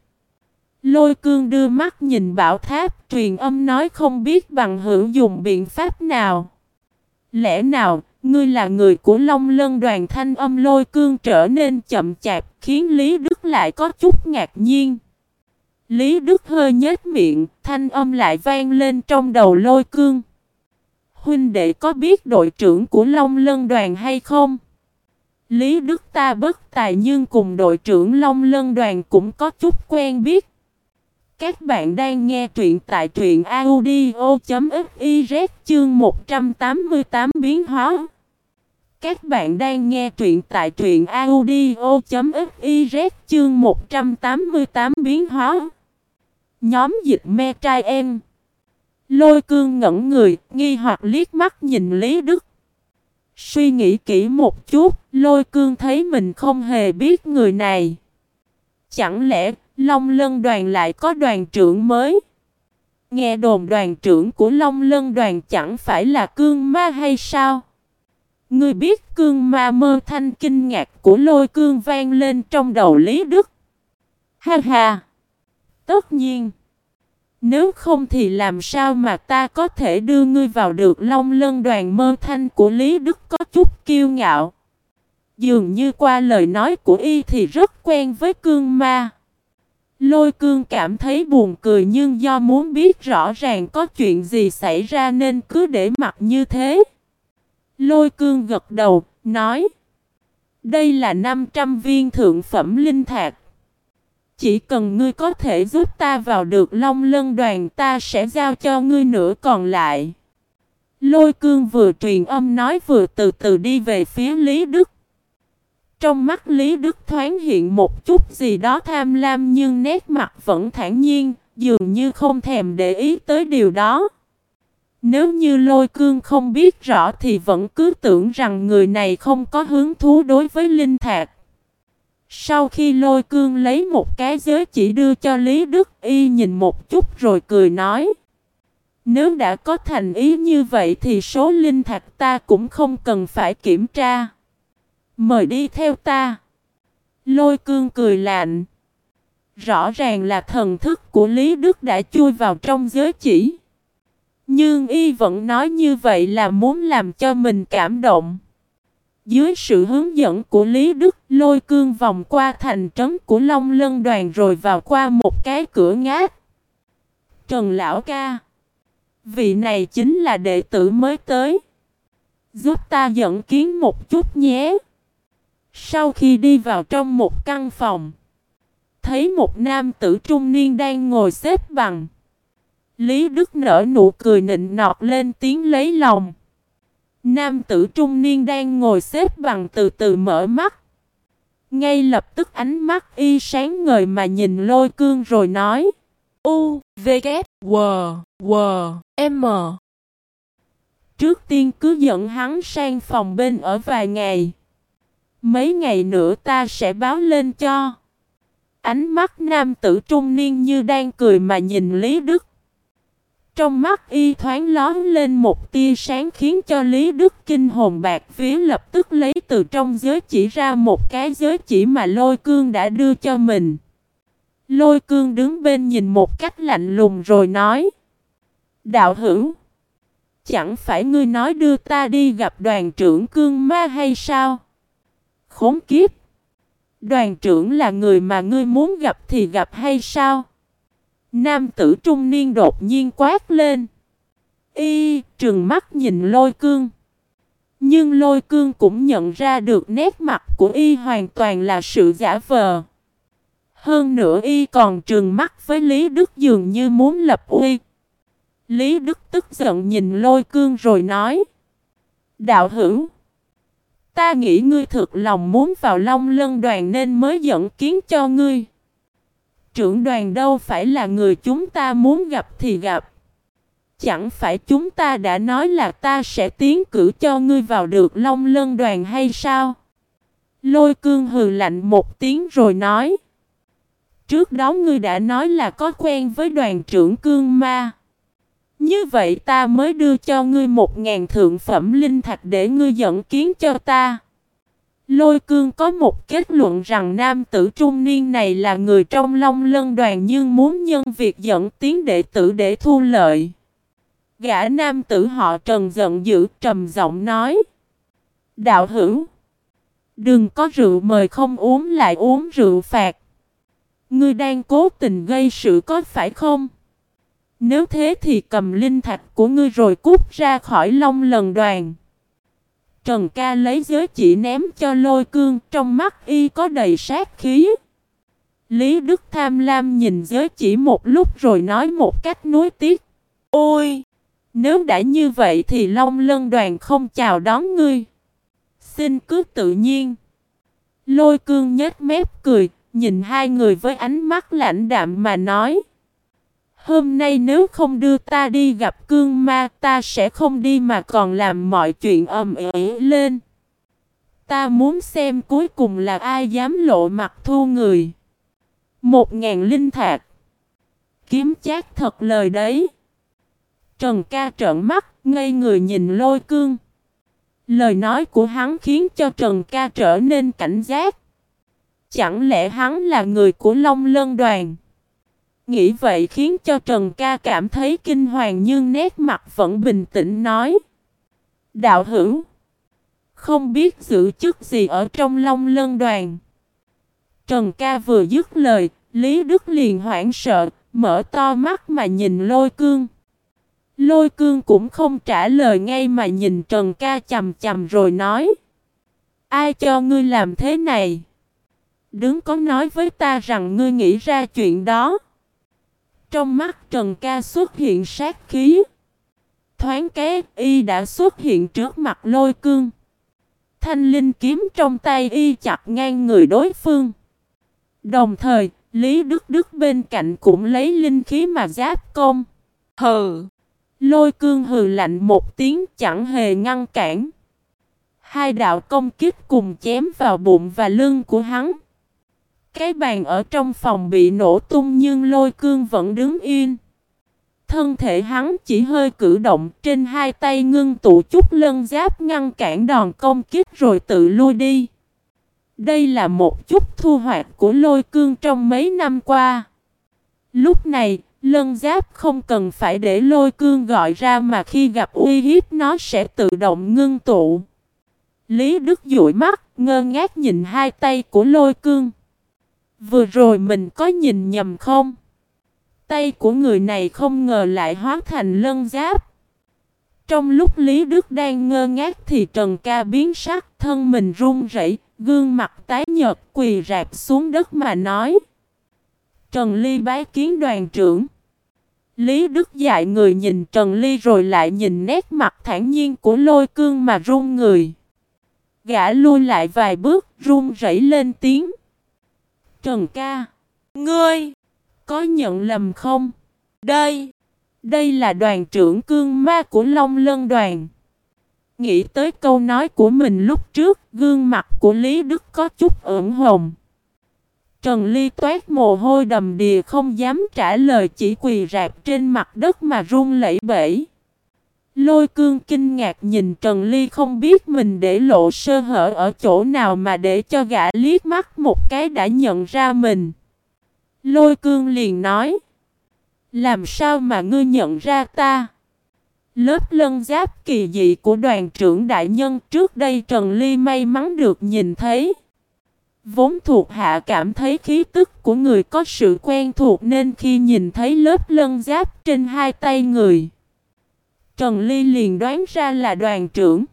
A: Lôi cương đưa mắt nhìn bảo tháp truyền âm nói không biết bằng hữu dùng biện pháp nào. Lẽ nào, ngươi là người của Long Lân đoàn thanh âm lôi cương trở nên chậm chạp khiến Lý Đức lại có chút ngạc nhiên. Lý Đức hơi nhếch miệng, thanh âm lại vang lên trong đầu lôi cương. Huynh đệ có biết đội trưởng của Long Lân đoàn hay không? Lý Đức ta bất tài nhưng cùng đội trưởng Long Lân đoàn cũng có chút quen biết. Các bạn đang nghe truyện tại truyện audio.fiz chương 188 biến hóa. Các bạn đang nghe truyện tại truyện audio.fiz chương 188 biến hóa. Nhóm dịch me trai em. Lôi cương ngẩn người, nghi hoặc liếc mắt nhìn Lý Đức. Suy nghĩ kỹ một chút, lôi cương thấy mình không hề biết người này. Chẳng lẽ Long Lân đoàn lại có đoàn trưởng mới? Nghe đồn đoàn trưởng của Long Lân đoàn chẳng phải là cương ma hay sao? Ngươi biết cương ma mơ thanh kinh ngạc của lôi cương vang lên trong đầu Lý Đức. Ha ha! Tất nhiên! Nếu không thì làm sao mà ta có thể đưa ngươi vào được long lân đoàn mơ thanh của Lý Đức có chút kiêu ngạo. Dường như qua lời nói của y thì rất quen với cương ma. Lôi cương cảm thấy buồn cười nhưng do muốn biết rõ ràng có chuyện gì xảy ra nên cứ để mặt như thế. Lôi cương gật đầu, nói Đây là 500 viên thượng phẩm linh thạch. Chỉ cần ngươi có thể giúp ta vào được long lân đoàn ta sẽ giao cho ngươi nửa còn lại. Lôi cương vừa truyền âm nói vừa từ từ đi về phía Lý Đức. Trong mắt Lý Đức thoáng hiện một chút gì đó tham lam nhưng nét mặt vẫn thản nhiên, dường như không thèm để ý tới điều đó. Nếu như lôi cương không biết rõ thì vẫn cứ tưởng rằng người này không có hứng thú đối với linh thạc. Sau khi lôi cương lấy một cái giới chỉ đưa cho Lý Đức Y nhìn một chút rồi cười nói. Nếu đã có thành ý như vậy thì số linh thạch ta cũng không cần phải kiểm tra. Mời đi theo ta. Lôi cương cười lạnh. Rõ ràng là thần thức của Lý Đức đã chui vào trong giới chỉ. Nhưng y vẫn nói như vậy là muốn làm cho mình cảm động. Dưới sự hướng dẫn của Lý Đức, lôi cương vòng qua thành trấn của Long Lân đoàn rồi vào qua một cái cửa ngát. Trần Lão Ca Vị này chính là đệ tử mới tới. Giúp ta dẫn kiến một chút nhé. Sau khi đi vào trong một căn phòng, thấy một nam tử trung niên đang ngồi xếp bằng. Lý Đức nở nụ cười nịnh nọt lên tiếng lấy lòng. Nam tử trung niên đang ngồi xếp bằng từ từ mở mắt. Ngay lập tức ánh mắt y sáng ngời mà nhìn lôi cương rồi nói. U, V, K, W, W, M. Trước tiên cứ dẫn hắn sang phòng bên ở vài ngày. Mấy ngày nữa ta sẽ báo lên cho. Ánh mắt nam tử trung niên như đang cười mà nhìn Lý Đức. Trong mắt y thoáng lón lên một tia sáng khiến cho Lý Đức kinh hồn bạc phía lập tức lấy từ trong giới chỉ ra một cái giới chỉ mà lôi cương đã đưa cho mình. Lôi cương đứng bên nhìn một cách lạnh lùng rồi nói. Đạo hữu, chẳng phải ngươi nói đưa ta đi gặp đoàn trưởng cương ma hay sao? Khốn kiếp! Đoàn trưởng là người mà ngươi muốn gặp thì gặp hay sao? Nam tử trung niên đột nhiên quát lên. Y, trừng mắt nhìn lôi cương. Nhưng lôi cương cũng nhận ra được nét mặt của y hoàn toàn là sự giả vờ. Hơn nữa y còn trừng mắt với Lý Đức dường như muốn lập uy. Lý Đức tức giận nhìn lôi cương rồi nói. Đạo hữu. Ta nghĩ ngươi thực lòng muốn vào Long Lân đoàn nên mới dẫn kiến cho ngươi. Trưởng đoàn đâu phải là người chúng ta muốn gặp thì gặp. Chẳng phải chúng ta đã nói là ta sẽ tiến cử cho ngươi vào được Long Lân đoàn hay sao? Lôi cương hừ lạnh một tiếng rồi nói. Trước đó ngươi đã nói là có quen với đoàn trưởng cương ma. Như vậy ta mới đưa cho ngươi một ngàn thượng phẩm linh thạch để ngươi dẫn kiến cho ta. Lôi cương có một kết luận rằng nam tử trung niên này là người trong long lân đoàn nhưng muốn nhân việc dẫn tiến đệ tử để thu lợi. Gã nam tử họ trần giận dữ, trầm giọng nói. Đạo hữu. Đừng có rượu mời không uống lại uống rượu phạt. Ngươi đang cố tình gây sự có phải không? Nếu thế thì cầm linh thạch của ngươi rồi cút ra khỏi long lần đoàn. Trần ca lấy giới chỉ ném cho lôi cương trong mắt y có đầy sát khí. Lý Đức tham lam nhìn giới chỉ một lúc rồi nói một cách nuối tiếc. Ôi! Nếu đã như vậy thì Long Lân đoàn không chào đón ngươi. Xin cứ tự nhiên. Lôi cương nhếch mép cười, nhìn hai người với ánh mắt lạnh đạm mà nói. Hôm nay nếu không đưa ta đi gặp cương ma ta sẽ không đi mà còn làm mọi chuyện ầm ĩ lên. Ta muốn xem cuối cùng là ai dám lộ mặt thu người. Một ngàn linh thạc. Kiếm chát thật lời đấy. Trần ca trợn mắt, ngây người nhìn lôi cương. Lời nói của hắn khiến cho Trần ca trở nên cảnh giác. Chẳng lẽ hắn là người của Long Lân Đoàn? Nghĩ vậy khiến cho Trần ca cảm thấy kinh hoàng nhưng nét mặt vẫn bình tĩnh nói. Đạo hữu. Không biết giữ chức gì ở trong Long Lân Đoàn. Trần ca vừa dứt lời, Lý Đức liền hoảng sợ, mở to mắt mà nhìn lôi cương. Lôi cương cũng không trả lời ngay mà nhìn Trần ca chầm chầm rồi nói. Ai cho ngươi làm thế này? Đứng có nói với ta rằng ngươi nghĩ ra chuyện đó. Trong mắt Trần ca xuất hiện sát khí. Thoáng cái y đã xuất hiện trước mặt lôi cương. Thanh linh kiếm trong tay y chặt ngang người đối phương. Đồng thời, Lý Đức Đức bên cạnh cũng lấy linh khí mà giáp công. Hừ! Lôi cương hừ lạnh một tiếng chẳng hề ngăn cản. Hai đạo công kích cùng chém vào bụng và lưng của hắn. Cái bàn ở trong phòng bị nổ tung nhưng lôi cương vẫn đứng yên. Thân thể hắn chỉ hơi cử động trên hai tay ngưng tụ chút lân giáp ngăn cản đòn công kích rồi tự lui đi. Đây là một chút thu hoạch của lôi cương trong mấy năm qua. Lúc này, lân giáp không cần phải để lôi cương gọi ra mà khi gặp uy hiếp nó sẽ tự động ngưng tụ. Lý Đức dụi mắt, ngơ ngác nhìn hai tay của lôi cương. Vừa rồi mình có nhìn nhầm không? Tay của người này không ngờ lại hóa thành lân giáp. Trong lúc Lý Đức đang ngơ ngác thì Trần Ca biến sắc, thân mình run rẩy, gương mặt tái nhợt quỳ rạp xuống đất mà nói. Trần Ly bái kiến đoàn trưởng. Lý Đức dạy người nhìn Trần Ly rồi lại nhìn nét mặt thản nhiên của lôi cương mà run người. Gã lui lại vài bước, run rẩy lên tiếng. Trần ca. Ngươi. Có nhận lầm không? Đây. Đây là đoàn trưởng cương ma của Long Lân đoàn. Nghĩ tới câu nói của mình lúc trước, gương mặt của Lý Đức có chút ửng hồng. Trần Ly toát mồ hôi đầm đìa không dám trả lời chỉ quỳ rạp trên mặt đất mà run lẩy bẩy. Lôi cương kinh ngạc nhìn Trần Ly không biết mình để lộ sơ hở ở chỗ nào mà để cho gã liếc mắt một cái đã nhận ra mình. Lôi cương liền nói. Làm sao mà ngươi nhận ra ta? Lớp lân giáp kỳ dị của đoàn trưởng đại nhân trước đây Trần Ly may mắn được nhìn thấy. Vốn thuộc hạ cảm thấy khí tức của người có sự quen thuộc nên khi nhìn thấy lớp lân giáp trên hai tay người. Trần Ly liền đoán ra là đoàn trưởng.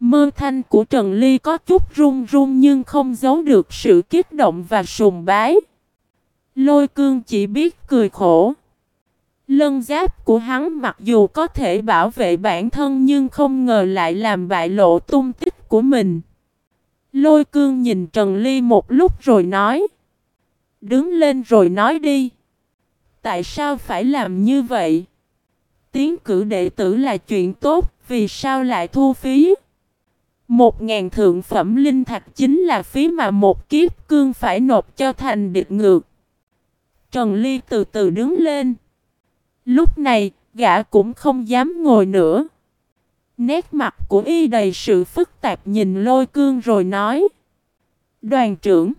A: Mơ thanh của Trần Ly có chút run run nhưng không giấu được sự kích động và sùng bái. Lôi cương chỉ biết cười khổ. Lân giáp của hắn mặc dù có thể bảo vệ bản thân nhưng không ngờ lại làm bại lộ tung tích của mình. Lôi cương nhìn Trần Ly một lúc rồi nói. Đứng lên rồi nói đi. Tại sao phải làm như vậy? Tiến cử đệ tử là chuyện tốt, vì sao lại thu phí? Một ngàn thượng phẩm linh thạch chính là phí mà một kiếp cương phải nộp cho thành địch ngược. Trần Ly từ từ đứng lên. Lúc này, gã cũng không dám ngồi nữa. Nét mặt của y đầy sự phức tạp nhìn lôi cương rồi nói. Đoàn trưởng,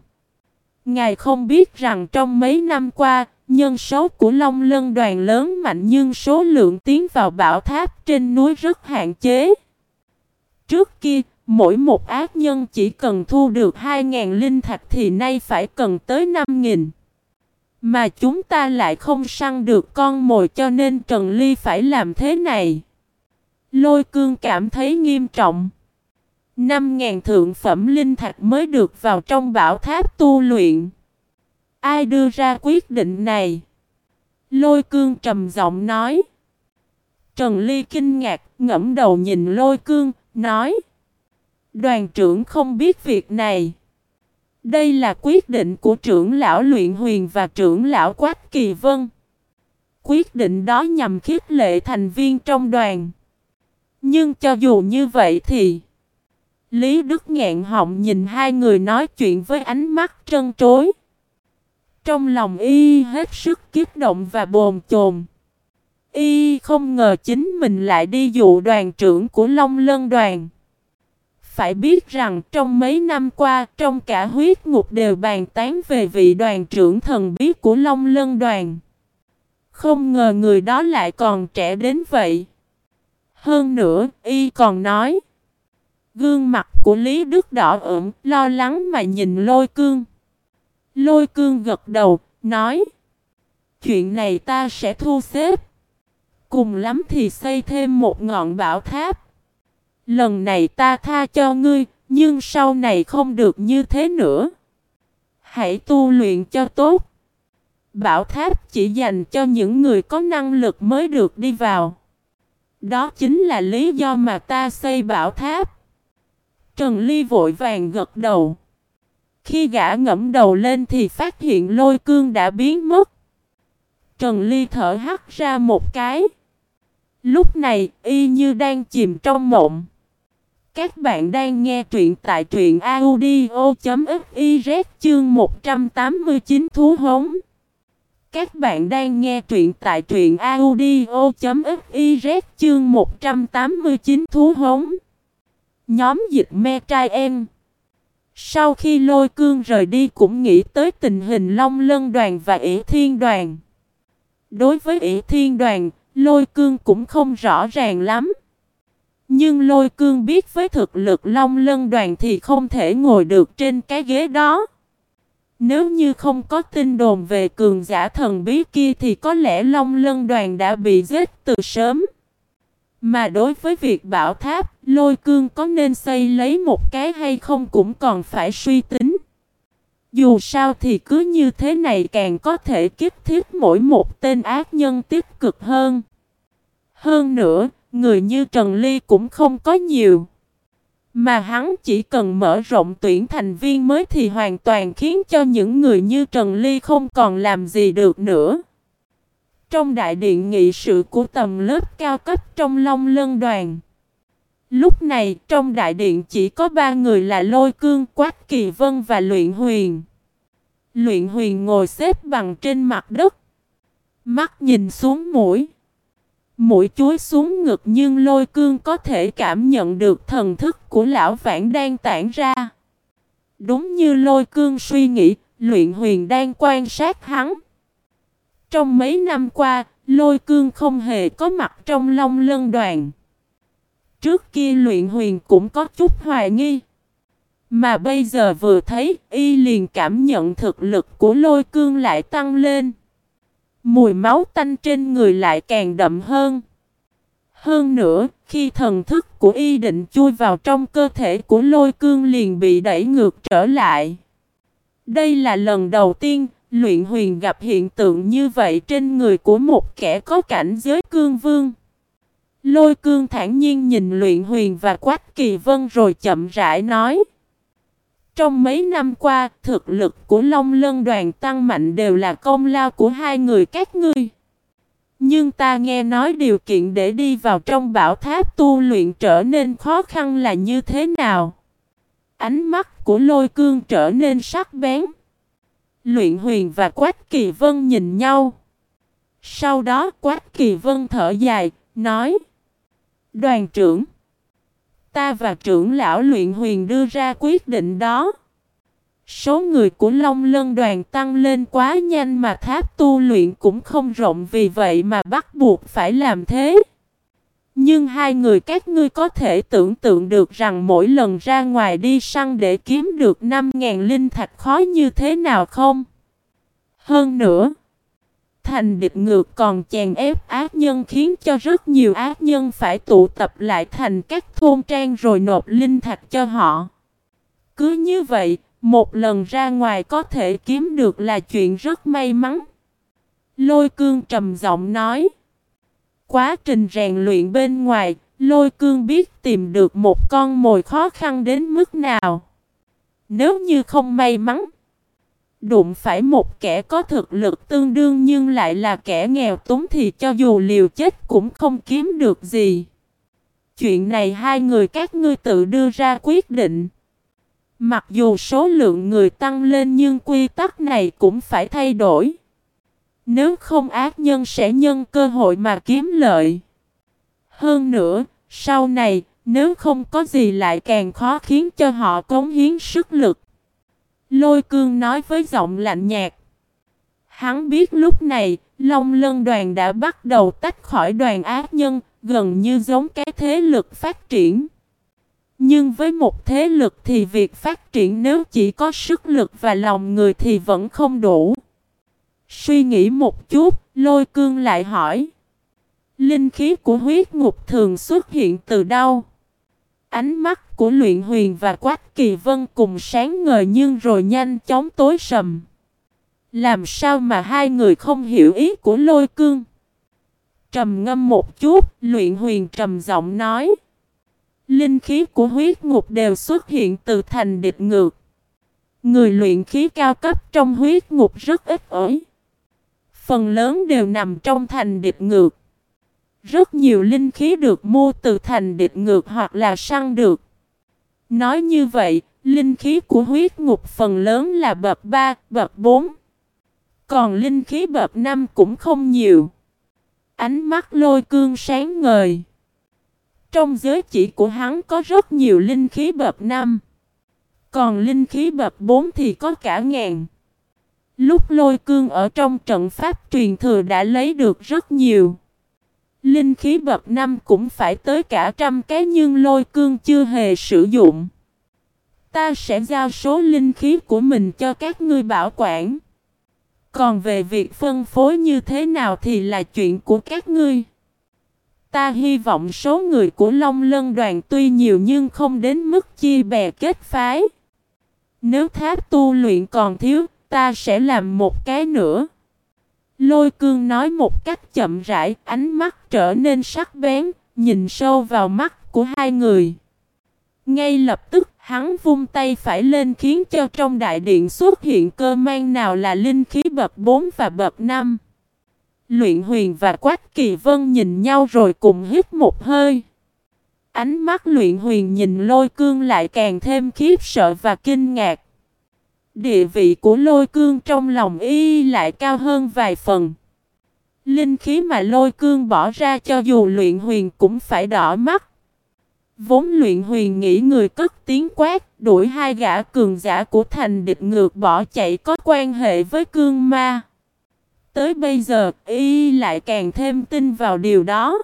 A: ngài không biết rằng trong mấy năm qua, nhân số của Long Lân đoàn lớn mạnh nhưng số lượng tiến vào bảo tháp trên núi rất hạn chế. Trước kia, mỗi một ác nhân chỉ cần thu được 2.000 linh thạch thì nay phải cần tới 5.000. Mà chúng ta lại không săn được con mồi cho nên Trần Ly phải làm thế này. Lôi cương cảm thấy nghiêm trọng. 5.000 thượng phẩm linh thạch mới được vào trong bảo tháp tu luyện. Ai đưa ra quyết định này? Lôi cương trầm giọng nói. Trần Ly kinh ngạc, ngẫm đầu nhìn lôi cương, nói. Đoàn trưởng không biết việc này. Đây là quyết định của trưởng lão luyện huyền và trưởng lão Quách Kỳ Vân. Quyết định đó nhằm khiết lệ thành viên trong đoàn. Nhưng cho dù như vậy thì... Lý Đức nghẹn họng nhìn hai người nói chuyện với ánh mắt trân trối. Trong lòng y hết sức kiếp động và bồn chồn. Y không ngờ chính mình lại đi dụ đoàn trưởng của Long Lân đoàn. Phải biết rằng trong mấy năm qua, trong cả huyết ngục đều bàn tán về vị đoàn trưởng thần bí của Long Lân đoàn. Không ngờ người đó lại còn trẻ đến vậy. Hơn nữa, y còn nói. Gương mặt của Lý Đức đỏ ửng, lo lắng mà nhìn lôi cương. Lôi cương gật đầu, nói. Chuyện này ta sẽ thu xếp. Cùng lắm thì xây thêm một ngọn bảo tháp. Lần này ta tha cho ngươi, nhưng sau này không được như thế nữa. Hãy tu luyện cho tốt. Bảo tháp chỉ dành cho những người có năng lực mới được đi vào. Đó chính là lý do mà ta xây bảo tháp. Trần Ly vội vàng gật đầu. Khi gã ngẫm đầu lên thì phát hiện lôi cương đã biến mất. Trần Ly thở hắt ra một cái. Lúc này, y như đang chìm trong mộng. Các bạn đang nghe truyện tại truyện audio.fiz chương 189 thú hống. Các bạn đang nghe truyện tại truyện audio.fiz chương 189 thú hống. Nhóm dịch me trai em. Sau khi lôi cương rời đi cũng nghĩ tới tình hình Long Lân đoàn và ỷ thiên đoàn. Đối với ỷ thiên đoàn, lôi cương cũng không rõ ràng lắm. Nhưng lôi cương biết với thực lực Long Lân đoàn thì không thể ngồi được trên cái ghế đó. Nếu như không có tin đồn về cường giả thần bí kia thì có lẽ Long Lân đoàn đã bị giết từ sớm. Mà đối với việc bảo tháp, lôi cương có nên xây lấy một cái hay không cũng còn phải suy tính. Dù sao thì cứ như thế này càng có thể kiếp thiết mỗi một tên ác nhân tích cực hơn. Hơn nữa, người như Trần Ly cũng không có nhiều. Mà hắn chỉ cần mở rộng tuyển thành viên mới thì hoàn toàn khiến cho những người như Trần Ly không còn làm gì được nữa. Trong đại điện nghị sự của tầm lớp cao cấp trong Long Lân đoàn. Lúc này trong đại điện chỉ có ba người là Lôi Cương, Quách Kỳ Vân và Luyện Huyền. Luyện Huyền ngồi xếp bằng trên mặt đất. Mắt nhìn xuống mũi. Mũi chuối xuống ngực nhưng lôi cương có thể cảm nhận được thần thức của lão vãn đang tản ra. Đúng như lôi cương suy nghĩ, luyện huyền đang quan sát hắn. Trong mấy năm qua, lôi cương không hề có mặt trong long lân đoàn. Trước kia luyện huyền cũng có chút hoài nghi. Mà bây giờ vừa thấy, y liền cảm nhận thực lực của lôi cương lại tăng lên. Mùi máu tanh trên người lại càng đậm hơn. Hơn nữa, khi thần thức của y định chui vào trong cơ thể của lôi cương liền bị đẩy ngược trở lại. Đây là lần đầu tiên luyện huyền gặp hiện tượng như vậy trên người của một kẻ có cảnh giới cương vương. Lôi cương thản nhiên nhìn luyện huyền và quách kỳ vân rồi chậm rãi nói. Trong mấy năm qua, thực lực của Long Lân đoàn tăng mạnh đều là công lao của hai người các ngươi. Nhưng ta nghe nói điều kiện để đi vào trong bảo tháp tu luyện trở nên khó khăn là như thế nào? Ánh mắt của lôi cương trở nên sắc bén. Luyện huyền và Quách Kỳ Vân nhìn nhau. Sau đó Quách Kỳ Vân thở dài, nói Đoàn trưởng Ta và trưởng lão luyện huyền đưa ra quyết định đó. Số người của Long Lân đoàn tăng lên quá nhanh mà tháp tu luyện cũng không rộng vì vậy mà bắt buộc phải làm thế. Nhưng hai người các ngươi có thể tưởng tượng được rằng mỗi lần ra ngoài đi săn để kiếm được 5.000 linh thạch khó như thế nào không? Hơn nữa, thành địch ngược còn chèn ép ác nhân khiến cho rất nhiều ác nhân phải tụ tập lại thành các thôn trang rồi nộp linh thạch cho họ. Cứ như vậy, một lần ra ngoài có thể kiếm được là chuyện rất may mắn. Lôi cương trầm giọng nói. Quá trình rèn luyện bên ngoài, lôi cương biết tìm được một con mồi khó khăn đến mức nào. Nếu như không may mắn, đụng phải một kẻ có thực lực tương đương nhưng lại là kẻ nghèo túng thì cho dù liều chết cũng không kiếm được gì. Chuyện này hai người các ngươi tự đưa ra quyết định. Mặc dù số lượng người tăng lên nhưng quy tắc này cũng phải thay đổi. Nếu không ác nhân sẽ nhân cơ hội mà kiếm lợi. Hơn nữa, sau này, nếu không có gì lại càng khó khiến cho họ cống hiến sức lực. Lôi cương nói với giọng lạnh nhạt. Hắn biết lúc này, Long Lân đoàn đã bắt đầu tách khỏi đoàn ác nhân, gần như giống cái thế lực phát triển. Nhưng với một thế lực thì việc phát triển nếu chỉ có sức lực và lòng người thì vẫn không đủ. Suy nghĩ một chút, lôi cương lại hỏi. Linh khí của huyết ngục thường xuất hiện từ đâu? Ánh mắt của luyện huyền và quách kỳ vân cùng sáng ngời nhưng rồi nhanh chóng tối sầm. Làm sao mà hai người không hiểu ý của lôi cương? Trầm ngâm một chút, luyện huyền trầm giọng nói. Linh khí của huyết ngục đều xuất hiện từ thành địch ngược. Người luyện khí cao cấp trong huyết ngục rất ít ỏi. Phần lớn đều nằm trong thành địch ngược. Rất nhiều linh khí được mua từ thành địch ngược hoặc là săn được. Nói như vậy, linh khí của huyết ngục phần lớn là bậc 3, bậc 4. Còn linh khí bậc 5 cũng không nhiều. Ánh mắt lôi cương sáng ngời. Trong giới chỉ của hắn có rất nhiều linh khí bậc 5. Còn linh khí bậc 4 thì có cả ngàn. Lúc lôi cương ở trong trận pháp truyền thừa đã lấy được rất nhiều. Linh khí bậc năm cũng phải tới cả trăm cái nhưng lôi cương chưa hề sử dụng. Ta sẽ giao số linh khí của mình cho các ngươi bảo quản. Còn về việc phân phối như thế nào thì là chuyện của các ngươi. Ta hy vọng số người của Long Lân đoàn tuy nhiều nhưng không đến mức chia bè kết phái. Nếu tháp tu luyện còn thiếu, ta sẽ làm một cái nữa. Lôi cương nói một cách chậm rãi, ánh mắt trở nên sắc bén, nhìn sâu vào mắt của hai người. Ngay lập tức, hắn vung tay phải lên khiến cho trong đại điện xuất hiện cơ mang nào là linh khí bậc 4 và bậc 5. Luyện huyền và Quách Kỳ Vân nhìn nhau rồi cùng hít một hơi. Ánh mắt luyện huyền nhìn lôi cương lại càng thêm khiếp sợ và kinh ngạc. Địa vị của lôi cương trong lòng y lại cao hơn vài phần. Linh khí mà lôi cương bỏ ra cho dù luyện huyền cũng phải đỏ mắt. Vốn luyện huyền nghĩ người cất tiếng quát, đuổi hai gã cường giả của thành địch ngược bỏ chạy có quan hệ với cương ma. Tới bây giờ, y lại càng thêm tin vào điều đó.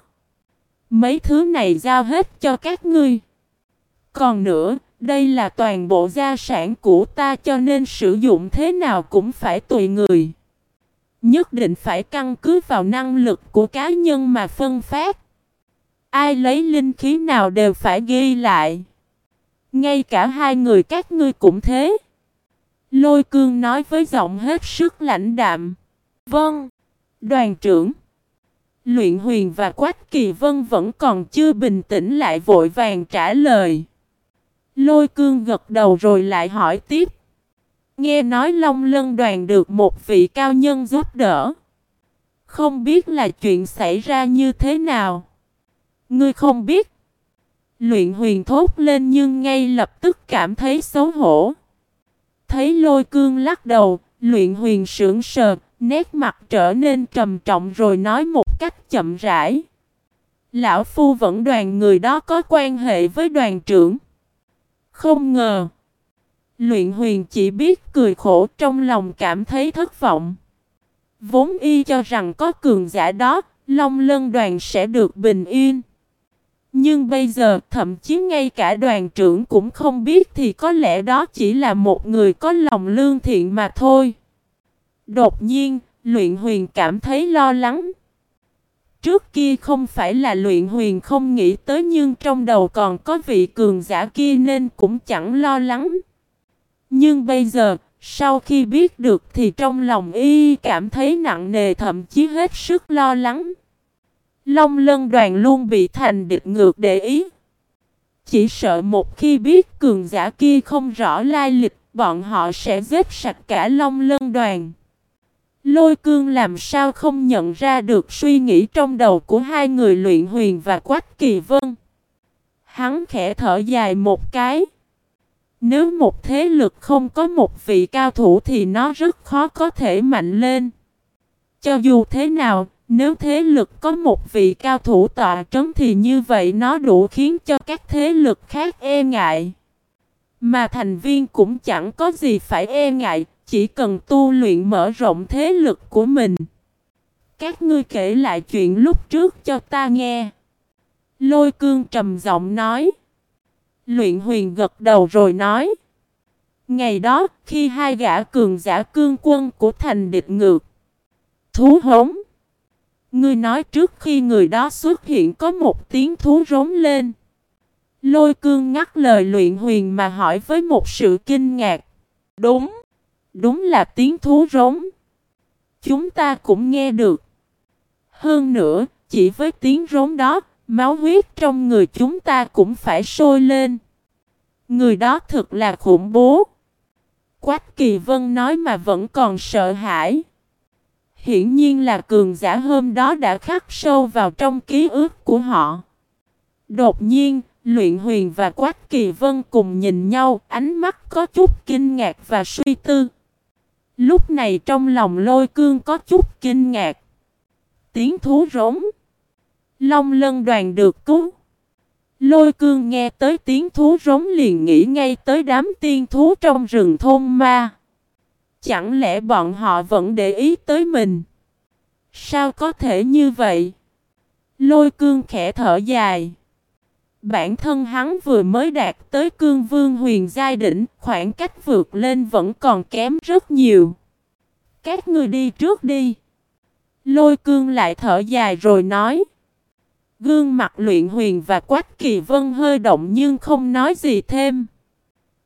A: Mấy thứ này giao hết cho các ngươi. Còn nữa, đây là toàn bộ gia sản của ta cho nên sử dụng thế nào cũng phải tùy người. Nhất định phải căn cứ vào năng lực của cá nhân mà phân phát. Ai lấy linh khí nào đều phải ghi lại. Ngay cả hai người các ngươi cũng thế. Lôi cương nói với giọng hết sức lãnh đạm. Vâng. Đoàn trưởng. Luyện huyền và Quách Kỳ Vân vẫn còn chưa bình tĩnh lại vội vàng trả lời. Lôi cương gật đầu rồi lại hỏi tiếp. Nghe nói Long Lân đoàn được một vị cao nhân giúp đỡ. Không biết là chuyện xảy ra như thế nào. Ngươi không biết. Luyện huyền thốt lên nhưng ngay lập tức cảm thấy xấu hổ. Thấy lôi cương lắc đầu, luyện huyền sững sờ, nét mặt trở nên trầm trọng rồi nói một cách chậm rãi. Lão Phu vẫn đoàn người đó có quan hệ với đoàn trưởng. Không ngờ. Luyện huyền chỉ biết cười khổ trong lòng cảm thấy thất vọng. Vốn y cho rằng có cường giả đó, Long Lân đoàn sẽ được bình yên. Nhưng bây giờ thậm chí ngay cả đoàn trưởng cũng không biết thì có lẽ đó chỉ là một người có lòng lương thiện mà thôi. Đột nhiên, luyện huyền cảm thấy lo lắng. Trước kia không phải là luyện huyền không nghĩ tới nhưng trong đầu còn có vị cường giả kia nên cũng chẳng lo lắng. Nhưng bây giờ, sau khi biết được thì trong lòng y cảm thấy nặng nề thậm chí hết sức lo lắng. Long lân đoàn luôn bị thành địch ngược để ý. Chỉ sợ một khi biết cường giả kia không rõ lai lịch, bọn họ sẽ giết sạch cả long lân đoàn. Lôi cương làm sao không nhận ra được suy nghĩ trong đầu của hai người luyện huyền và quách kỳ vân. Hắn khẽ thở dài một cái. Nếu một thế lực không có một vị cao thủ thì nó rất khó có thể mạnh lên. Cho dù thế nào, nếu thế lực có một vị cao thủ tọa trấn thì như vậy nó đủ khiến cho các thế lực khác e ngại. Mà thành viên cũng chẳng có gì phải e ngại, chỉ cần tu luyện mở rộng thế lực của mình. Các ngươi kể lại chuyện lúc trước cho ta nghe. Lôi cương trầm giọng nói. Luyện huyền gật đầu rồi nói. Ngày đó, khi hai gã cường giả cương quân của thành địch ngược. Thú hống. Ngươi nói trước khi người đó xuất hiện có một tiếng thú rống lên. Lôi cương ngắt lời luyện huyền mà hỏi với một sự kinh ngạc. Đúng. Đúng là tiếng thú rống. Chúng ta cũng nghe được. Hơn nữa, chỉ với tiếng rống đó, máu huyết trong người chúng ta cũng phải sôi lên. Người đó thật là khủng bố. Quách Kỳ Vân nói mà vẫn còn sợ hãi. Hiển nhiên là cường giả hôm đó đã khắc sâu vào trong ký ức của họ. Đột nhiên, Luyện Huyền và Quách Kỳ Vân cùng nhìn nhau, ánh mắt có chút kinh ngạc và suy tư. Lúc này trong lòng lôi cương có chút kinh ngạc. Tiếng thú rống. Long lân đoàn được cứu. Lôi cương nghe tới tiếng thú rống liền nghĩ ngay tới đám tiên thú trong rừng thôn ma. Chẳng lẽ bọn họ vẫn để ý tới mình? Sao có thể như vậy? Lôi cương khẽ thở dài. Bản thân hắn vừa mới đạt tới cương vương huyền giai đỉnh, khoảng cách vượt lên vẫn còn kém rất nhiều. Các ngươi đi trước đi. Lôi cương lại thở dài rồi nói. Gương mặt luyện huyền và quách kỳ vân hơi động nhưng không nói gì thêm.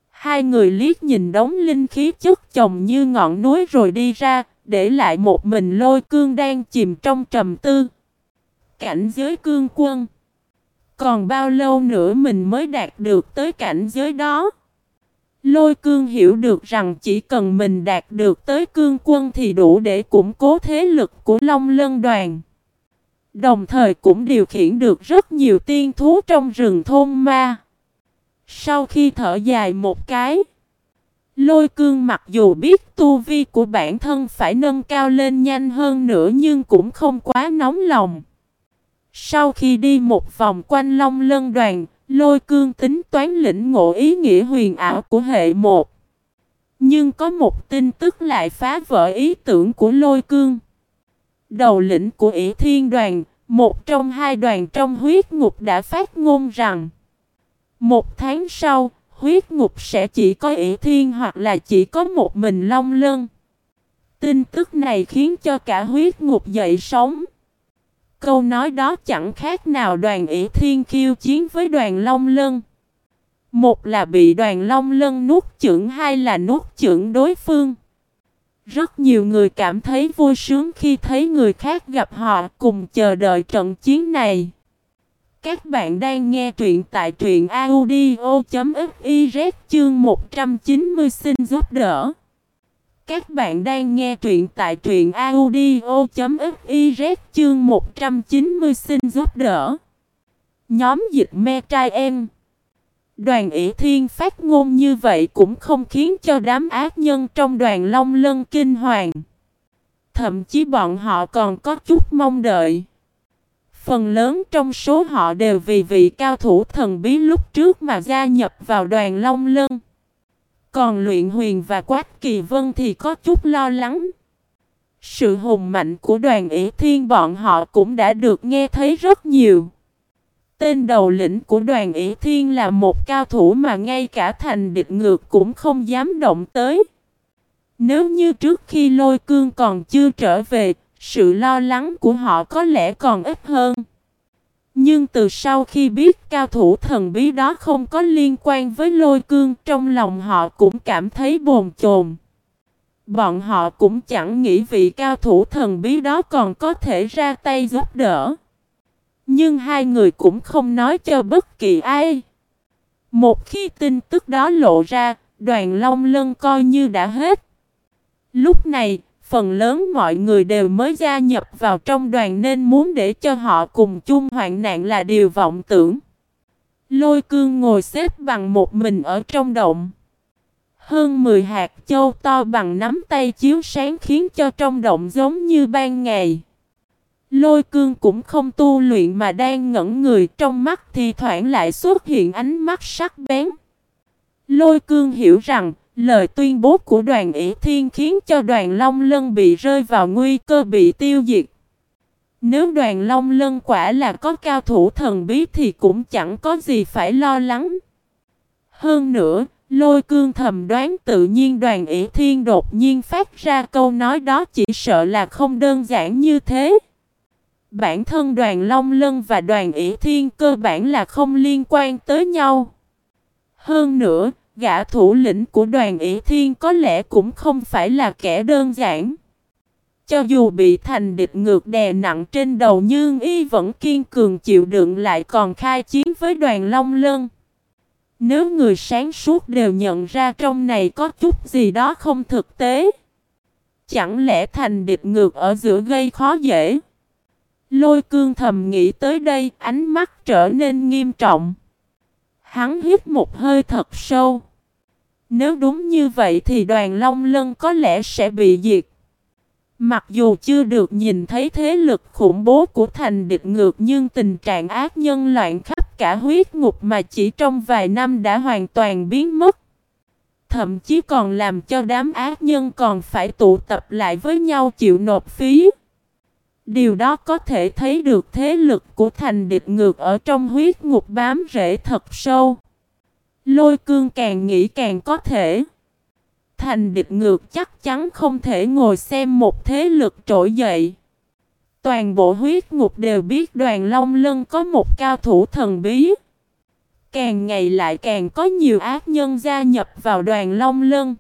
A: Hai người liếc nhìn đống linh khí chất chồng như ngọn núi rồi đi ra, để lại một mình lôi cương đang chìm trong trầm tư. Cảnh giới cương quân. Còn bao lâu nữa mình mới đạt được tới cảnh giới đó? Lôi cương hiểu được rằng chỉ cần mình đạt được tới cương quân thì đủ để củng cố thế lực của Long Lân đoàn. Đồng thời cũng điều khiển được rất nhiều tiên thú trong rừng thôn ma. Sau khi thở dài một cái, lôi cương mặc dù biết tu vi của bản thân phải nâng cao lên nhanh hơn nữa nhưng cũng không quá nóng lòng. Sau khi đi một vòng quanh long lân đoàn, lôi cương tính toán lĩnh ngộ ý nghĩa huyền ảo của hệ một. Nhưng có một tin tức lại phá vỡ ý tưởng của lôi cương. Đầu lĩnh của ỷ thiên đoàn, một trong hai đoàn trong huyết ngục đã phát ngôn rằng Một tháng sau, huyết ngục sẽ chỉ có ỷ thiên hoặc là chỉ có một mình long lân. Tin tức này khiến cho cả huyết ngục dậy sóng. Câu nói đó chẳng khác nào đoàn ỷ thiên khiêu chiến với đoàn long lân. Một là bị đoàn long lân nuốt chửng, hai là nuốt chửng đối phương. Rất nhiều người cảm thấy vui sướng khi thấy người khác gặp họ cùng chờ đợi trận chiến này. Các bạn đang nghe truyện tại truyện audio.fiz chương 190 xin giúp đỡ. Các bạn đang nghe truyện tại truyện audio.fiz chương 190 xin giúp đỡ. Nhóm dịch me trai em. Đoàn ỷ thiên phát ngôn như vậy cũng không khiến cho đám ác nhân trong đoàn long lân kinh hoàng. Thậm chí bọn họ còn có chút mong đợi. Phần lớn trong số họ đều vì vị cao thủ thần bí lúc trước mà gia nhập vào đoàn long lân. Còn luyện huyền và quát kỳ vân thì có chút lo lắng. Sự hùng mạnh của đoàn ỷ thiên bọn họ cũng đã được nghe thấy rất nhiều. Tên đầu lĩnh của đoàn ỷ thiên là một cao thủ mà ngay cả thành địch ngược cũng không dám động tới. Nếu như trước khi lôi cương còn chưa trở về, sự lo lắng của họ có lẽ còn ít hơn. Nhưng từ sau khi biết cao thủ thần bí đó không có liên quan với lôi cương trong lòng họ cũng cảm thấy bồn chồn. Bọn họ cũng chẳng nghĩ vị cao thủ thần bí đó còn có thể ra tay giúp đỡ. Nhưng hai người cũng không nói cho bất kỳ ai. Một khi tin tức đó lộ ra, đoàn Long Lân coi như đã hết. Lúc này, phần lớn mọi người đều mới gia nhập vào trong đoàn nên muốn để cho họ cùng chung hoạn nạn là điều vọng tưởng. Lôi cương ngồi xếp bằng một mình ở trong động. Hơn 10 hạt châu to bằng nắm tay chiếu sáng khiến cho trong động giống như ban ngày. Lôi cương cũng không tu luyện mà đang ngẩn người, trong mắt thì thoảng lại xuất hiện ánh mắt sắc bén. Lôi cương hiểu rằng lời tuyên bố của đoàn ỷ thiên khiến cho đoàn Long Lân bị rơi vào nguy cơ bị tiêu diệt. Nếu đoàn Long Lân quả là có cao thủ thần bí thì cũng chẳng có gì phải lo lắng. Hơn nữa, lôi cương thầm đoán tự nhiên đoàn ỷ thiên đột nhiên phát ra câu nói đó chỉ sợ là không đơn giản như thế. Bản thân đoàn Long Lân và đoàn ỷ thiên cơ bản là không liên quan tới nhau. Hơn nữa, gã thủ lĩnh của đoàn ỷ thiên có lẽ cũng không phải là kẻ đơn giản. Cho dù bị thành địch ngược đè nặng trên đầu nhưng y vẫn kiên cường chịu đựng lại còn khai chiến với đoàn Long Lân. Nếu người sáng suốt đều nhận ra trong này có chút gì đó không thực tế. Chẳng lẽ thành địch ngược ở giữa gây khó dễ? Lôi cương thầm nghĩ tới đây, ánh mắt trở nên nghiêm trọng. Hắn hít một hơi thật sâu. Nếu đúng như vậy thì đoàn Long Lân có lẽ sẽ bị diệt. Mặc dù chưa được nhìn thấy thế lực khủng bố của thành địch ngược nhưng tình trạng ác nhân loạn khắp cả huyết ngục mà chỉ trong vài năm đã hoàn toàn biến mất. Thậm chí còn làm cho đám ác nhân còn phải tụ tập lại với nhau chịu nộp phí. Điều đó có thể thấy được thế lực của thành địch ngược ở trong huyết ngục bám rễ thật sâu. Lôi cương càng nghĩ càng có thể. Thành địch ngược chắc chắn không thể ngồi xem một thế lực trỗi dậy. Toàn bộ huyết ngục đều biết đoàn Long Lân có một cao thủ thần bí. Càng ngày lại càng có nhiều ác nhân gia nhập vào đoàn Long Lân.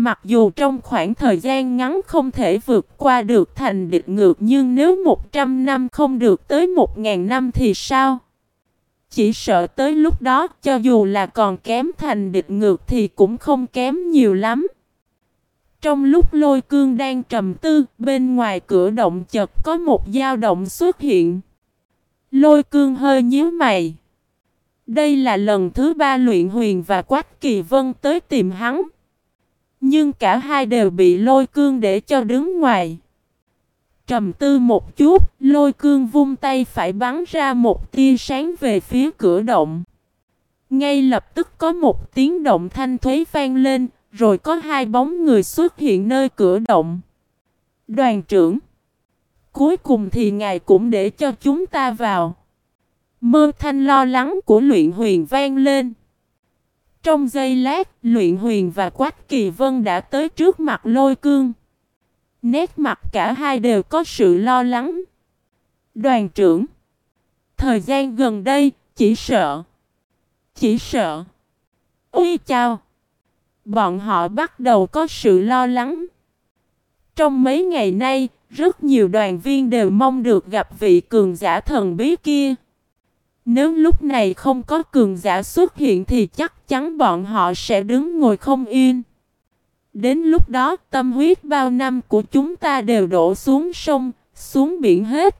A: Mặc dù trong khoảng thời gian ngắn không thể vượt qua được thành địch ngược nhưng nếu 100 năm không được tới 1.000 năm thì sao? Chỉ sợ tới lúc đó cho dù là còn kém thành địch ngược thì cũng không kém nhiều lắm. Trong lúc lôi cương đang trầm tư, bên ngoài cửa động chật có một dao động xuất hiện. Lôi cương hơi nhíu mày. Đây là lần thứ ba luyện huyền và quách kỳ vân tới tìm hắn. Nhưng cả hai đều bị lôi cương để cho đứng ngoài. Trầm tư một chút, lôi cương vung tay phải bắn ra một tia sáng về phía cửa động. Ngay lập tức có một tiếng động thanh thuế vang lên, rồi có hai bóng người xuất hiện nơi cửa động. Đoàn trưởng Cuối cùng thì ngài cũng để cho chúng ta vào. Mơ thanh lo lắng của luyện huyền vang lên. Trong giây lát, luyện huyền và quách kỳ vân đã tới trước mặt lôi cương. Nét mặt cả hai đều có sự lo lắng. Đoàn trưởng. Thời gian gần đây, chỉ sợ. Chỉ sợ. Ui chào. Bọn họ bắt đầu có sự lo lắng. Trong mấy ngày nay, rất nhiều đoàn viên đều mong được gặp vị cường giả thần bí kia. Nếu lúc này không có cường giả xuất hiện thì chắc chắn bọn họ sẽ đứng ngồi không yên. Đến lúc đó tâm huyết bao năm của chúng ta đều đổ xuống sông, xuống biển hết.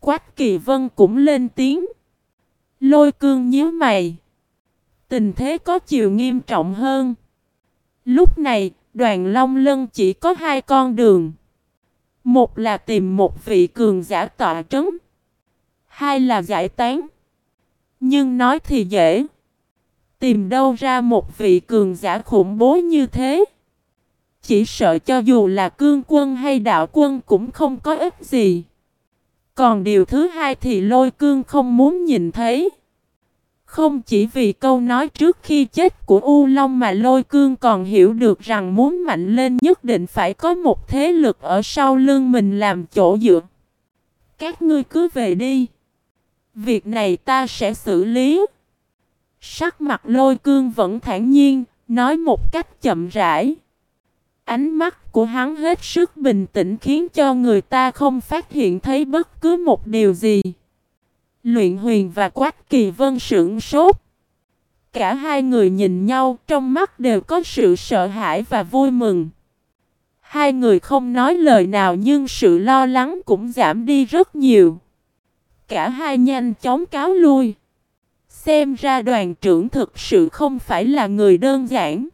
A: Quách Kỳ Vân cũng lên tiếng. Lôi cương nhíu mày. Tình thế có chiều nghiêm trọng hơn. Lúc này, đoàn Long Lân chỉ có hai con đường. Một là tìm một vị cường giả tọa trấn. Hai là giải tán. Nhưng nói thì dễ. Tìm đâu ra một vị cường giả khủng bố như thế. Chỉ sợ cho dù là cương quân hay đạo quân cũng không có ích gì. Còn điều thứ hai thì lôi cương không muốn nhìn thấy. Không chỉ vì câu nói trước khi chết của U Long mà lôi cương còn hiểu được rằng muốn mạnh lên nhất định phải có một thế lực ở sau lưng mình làm chỗ dựa. Các ngươi cứ về đi. Việc này ta sẽ xử lý. Sắc mặt lôi cương vẫn thản nhiên, nói một cách chậm rãi. Ánh mắt của hắn hết sức bình tĩnh khiến cho người ta không phát hiện thấy bất cứ một điều gì. Luyện huyền và quách kỳ vân sững sốt. Cả hai người nhìn nhau trong mắt đều có sự sợ hãi và vui mừng. Hai người không nói lời nào nhưng sự lo lắng cũng giảm đi rất nhiều. Cả hai nhanh chóng cáo lui. Xem ra đoàn trưởng thực sự không phải là người đơn giản.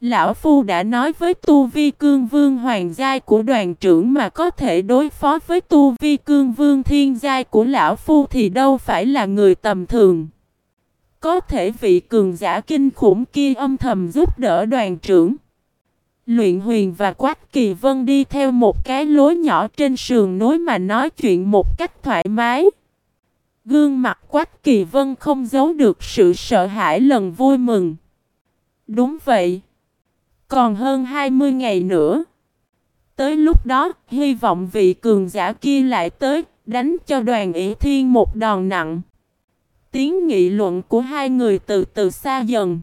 A: Lão Phu đã nói với Tu Vi Cương Vương Hoàng Giai của đoàn trưởng mà có thể đối phó với Tu Vi Cương Vương Thiên Giai của Lão Phu thì đâu phải là người tầm thường. Có thể vị cường giả kinh khủng kia âm thầm giúp đỡ đoàn trưởng. Luyện huyền và Quách Kỳ Vân đi theo một cái lối nhỏ trên sườn núi mà nói chuyện một cách thoải mái. Gương mặt Quách Kỳ Vân không giấu được sự sợ hãi lần vui mừng. Đúng vậy. Còn hơn 20 ngày nữa. Tới lúc đó, hy vọng vị cường giả kia lại tới, đánh cho đoàn ỷ thiên một đòn nặng. Tiếng nghị luận của hai người từ từ xa dần.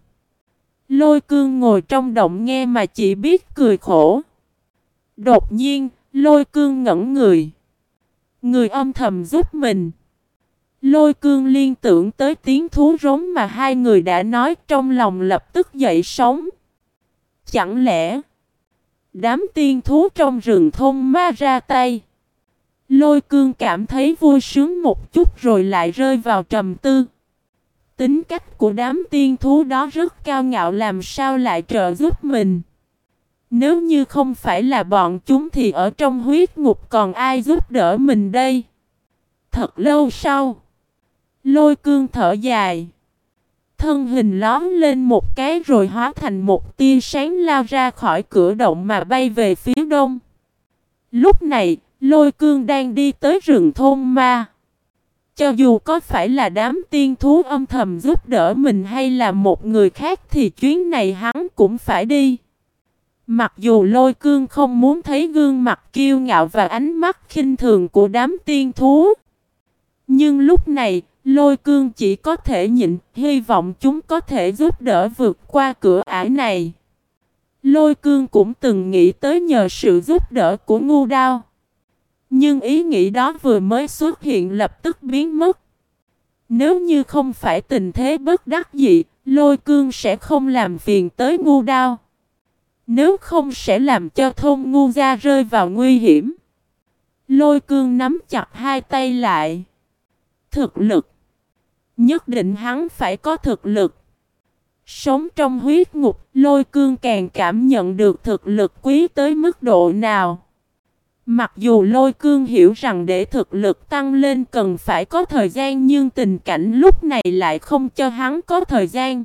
A: Lôi cương ngồi trong động nghe mà chỉ biết cười khổ. Đột nhiên, lôi cương ngẩn người. Người âm thầm giúp mình. Lôi cương liên tưởng tới tiếng thú rống mà hai người đã nói trong lòng lập tức dậy sóng. Chẳng lẽ đám tiên thú trong rừng thôn ma ra tay? Lôi cương cảm thấy vui sướng một chút rồi lại rơi vào trầm tư. Tính cách của đám tiên thú đó rất cao ngạo làm sao lại trợ giúp mình. Nếu như không phải là bọn chúng thì ở trong huyết ngục còn ai giúp đỡ mình đây? Thật lâu sau, lôi cương thở dài. Thân hình lón lên một cái rồi hóa thành một tia sáng lao ra khỏi cửa động mà bay về phía đông. Lúc này, lôi cương đang đi tới rừng thôn ma. Cho dù có phải là đám tiên thú âm thầm giúp đỡ mình hay là một người khác thì chuyến này hắn cũng phải đi. Mặc dù lôi cương không muốn thấy gương mặt kiêu ngạo và ánh mắt khinh thường của đám tiên thú. Nhưng lúc này, Lôi cương chỉ có thể nhịn, hy vọng chúng có thể giúp đỡ vượt qua cửa ải này. Lôi cương cũng từng nghĩ tới nhờ sự giúp đỡ của ngu đao. Nhưng ý nghĩ đó vừa mới xuất hiện lập tức biến mất. Nếu như không phải tình thế bất đắc dị, lôi cương sẽ không làm phiền tới ngu đao. Nếu không sẽ làm cho thôn ngu gia rơi vào nguy hiểm. Lôi cương nắm chặt hai tay lại. Thực lực Nhất định hắn phải có thực lực. Sống trong huyết ngục, lôi cương càng cảm nhận được thực lực quý tới mức độ nào. Mặc dù lôi cương hiểu rằng để thực lực tăng lên cần phải có thời gian nhưng tình cảnh lúc này lại không cho hắn có thời gian.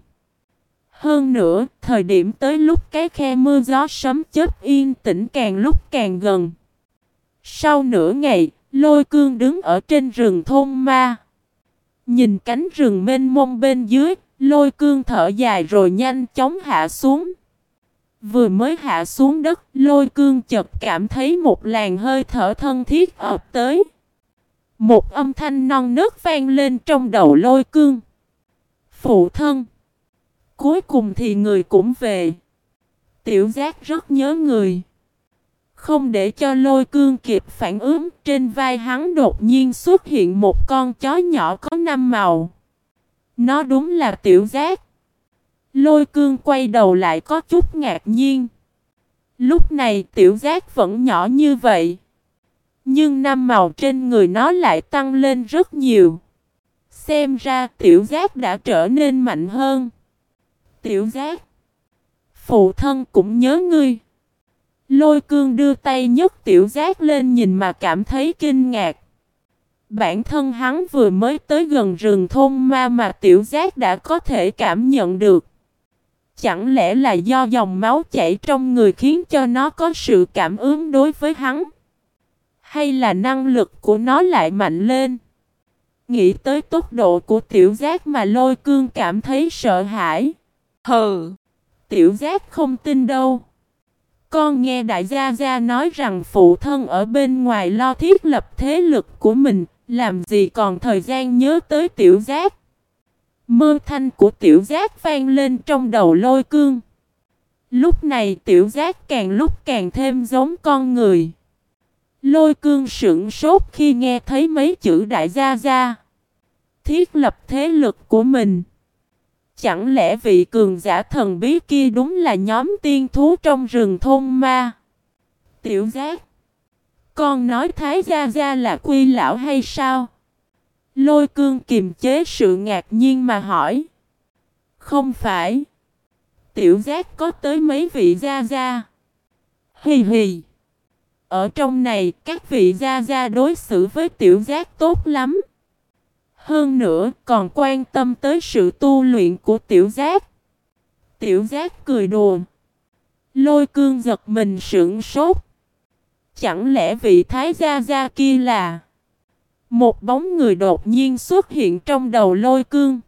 A: Hơn nữa, thời điểm tới lúc cái khe mưa gió sấm chớp yên tĩnh càng lúc càng gần. Sau nửa ngày, lôi cương đứng ở trên rừng thôn ma. Nhìn cánh rừng mênh mông bên dưới, Lôi cương thở dài rồi nhanh chóng hạ xuống. Vừa mới hạ xuống đất, lôi cương chợt cảm thấy một làn hơi thở thân thiết ập tới. Một âm thanh non nớt vang lên trong đầu lôi cương. Phụ thân. Cuối cùng thì người cũng về. Tiểu giác rất nhớ người. Không để cho lôi cương kịp phản ứng, trên vai hắn đột nhiên xuất hiện một con chó nhỏ có năm màu. Nó đúng là tiểu giác. Lôi cương quay đầu lại có chút ngạc nhiên. Lúc này tiểu giác vẫn nhỏ như vậy. Nhưng năm màu trên người nó lại tăng lên rất nhiều. Xem ra tiểu giác đã trở nên mạnh hơn. Tiểu giác. Phụ thân cũng nhớ ngươi. Lôi cương đưa tay nhấc tiểu giác lên nhìn mà cảm thấy kinh ngạc. Bản thân hắn vừa mới tới gần rừng thôn ma mà tiểu giác đã có thể cảm nhận được. Chẳng lẽ là do dòng máu chảy trong người khiến cho nó có sự cảm ứng đối với hắn? Hay là năng lực của nó lại mạnh lên? Nghĩ tới tốc độ của tiểu giác mà lôi cương cảm thấy sợ hãi. Hừ! Tiểu giác không tin đâu. Con nghe đại gia gia nói rằng phụ thân ở bên ngoài lo thiết lập thế lực của mình, làm gì còn thời gian nhớ tới tiểu giác. Mơ thanh của tiểu giác vang lên trong đầu lôi cương. Lúc này tiểu giác càng lúc càng thêm giống con người. Lôi cương sững sốt khi nghe thấy mấy chữ đại gia gia. Thiết lập thế lực của mình. Chẳng lẽ vị cường giả thần bí kia đúng là nhóm tiên thú trong rừng thôn ma? Tiểu giác. Con nói Thái Gia Gia là quy lão hay sao? Lôi cương kiềm chế sự ngạc nhiên mà hỏi. Không phải. Tiểu giác có tới mấy vị Gia Gia. Hì hì. Ở trong này, các vị Gia Gia đối xử với tiểu giác tốt lắm. Hơn nữa, còn quan tâm tới sự tu luyện của tiểu giác. Tiểu giác cười đùa. Lôi cương giật mình sững sốt. Chẳng lẽ vị thái gia gia kia là một bóng người đột nhiên xuất hiện trong đầu lôi cương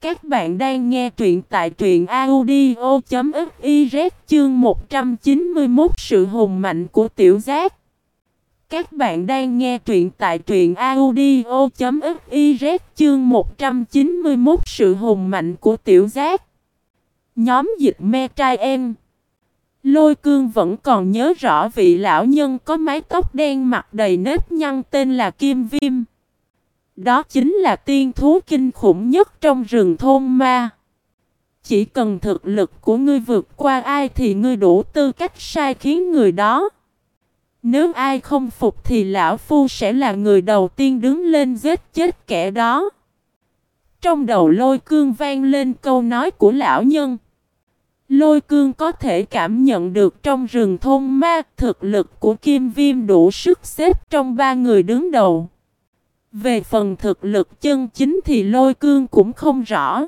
A: Các bạn đang nghe truyện tại truyện audio.fiz chương 191 sự hùng mạnh của tiểu giác các bạn đang nghe truyện tại truyện audio.fiz chương 191 sự hùng mạnh của tiểu giác. Nhóm dịch me trai em. Lôi cương vẫn còn nhớ rõ vị lão nhân có mái tóc đen mặt đầy nếp nhăn tên là Kim Viêm. Đó chính là tiên thú kinh khủng nhất trong rừng thôn ma. Chỉ cần thực lực của ngươi vượt qua ai thì ngươi đủ tư cách sai khiến người đó. Nếu ai không phục thì lão phu sẽ là người đầu tiên đứng lên giết chết kẻ đó. Trong đầu lôi cương vang lên câu nói của lão nhân. Lôi cương có thể cảm nhận được trong rừng thôn ma thực lực của kim viêm đủ sức xếp trong ba người đứng đầu. Về phần thực lực chân chính thì lôi cương cũng không rõ.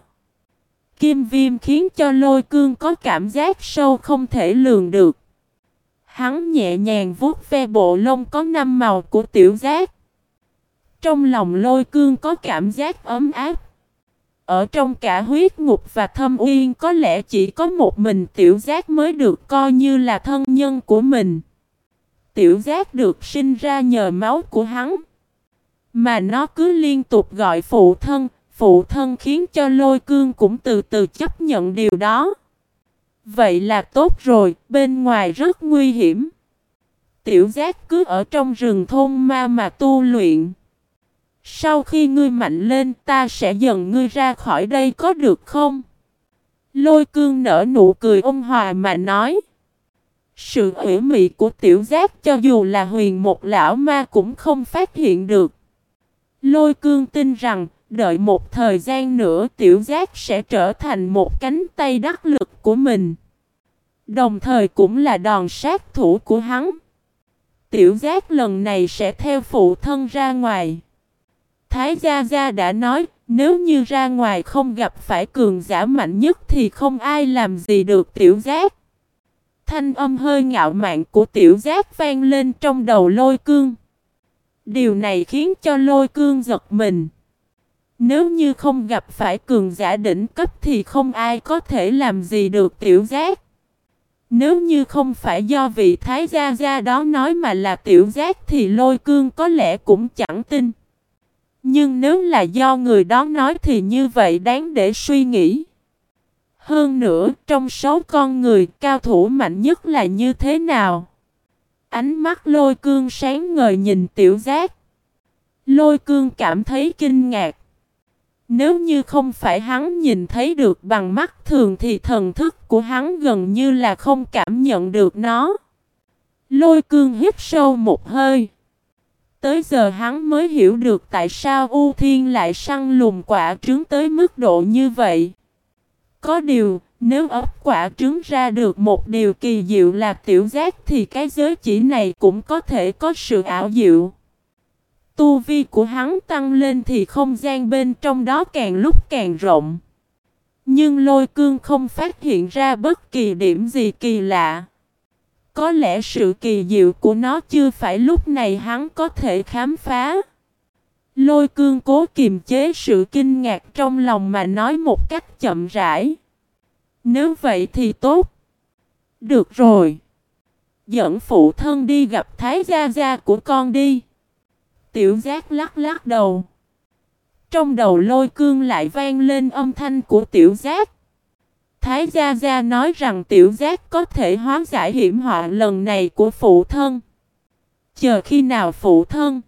A: Kim viêm khiến cho lôi cương có cảm giác sâu không thể lường được. Hắn nhẹ nhàng vuốt ve bộ lông có năm màu của tiểu giác. Trong lòng lôi cương có cảm giác ấm áp. Ở trong cả huyết ngục và thâm uyên có lẽ chỉ có một mình tiểu giác mới được coi như là thân nhân của mình. Tiểu giác được sinh ra nhờ máu của hắn. Mà nó cứ liên tục gọi phụ thân, phụ thân khiến cho lôi cương cũng từ từ chấp nhận điều đó. Vậy là tốt rồi, bên ngoài rất nguy hiểm. Tiểu giác cứ ở trong rừng thôn ma mà tu luyện. Sau khi ngươi mạnh lên, ta sẽ dần ngươi ra khỏi đây, có được không? Lôi cương nở nụ cười ôn hòa mà nói. Sự ủy mị của tiểu giác cho dù là huyền một lão ma cũng không phát hiện được. Lôi cương tin rằng, đợi một thời gian nữa tiểu giác sẽ trở thành một cánh tay đắc lực của mình. Đồng thời cũng là đòn sát thủ của hắn. Tiểu giác lần này sẽ theo phụ thân ra ngoài. Thái Gia Gia đã nói, nếu như ra ngoài không gặp phải cường giả mạnh nhất thì không ai làm gì được tiểu giác. Thanh âm hơi ngạo mạn của tiểu giác vang lên trong đầu lôi cương. Điều này khiến cho lôi cương giật mình. Nếu như không gặp phải cường giả đỉnh cấp thì không ai có thể làm gì được tiểu giác. Nếu như không phải do vị thái gia gia đó nói mà là tiểu giác thì lôi cương có lẽ cũng chẳng tin. Nhưng nếu là do người đó nói thì như vậy đáng để suy nghĩ. Hơn nữa, trong số con người, cao thủ mạnh nhất là như thế nào? Ánh mắt lôi cương sáng ngời nhìn tiểu giác. Lôi cương cảm thấy kinh ngạc. Nếu như không phải hắn nhìn thấy được bằng mắt thường thì thần thức của hắn gần như là không cảm nhận được nó. Lôi cương hít sâu một hơi. Tới giờ hắn mới hiểu được tại sao U Thiên lại săn lùng quả trứng tới mức độ như vậy. Có điều, nếu ấp quả trứng ra được một điều kỳ diệu là tiểu giác thì cái giới chỉ này cũng có thể có sự ảo diệu. Tu vi của hắn tăng lên thì không gian bên trong đó càng lúc càng rộng. Nhưng lôi cương không phát hiện ra bất kỳ điểm gì kỳ lạ. Có lẽ sự kỳ diệu của nó chưa phải lúc này hắn có thể khám phá. Lôi cương cố kiềm chế sự kinh ngạc trong lòng mà nói một cách chậm rãi. Nếu vậy thì tốt. Được rồi. Dẫn phụ thân đi gặp Thái Gia Gia của con đi. Tiểu giác lắc lắc đầu. Trong đầu lôi cương lại vang lên âm thanh của tiểu giác. Thái Gia Gia nói rằng tiểu giác có thể hóa giải hiểm họa lần này của phụ thân. Chờ khi nào phụ thân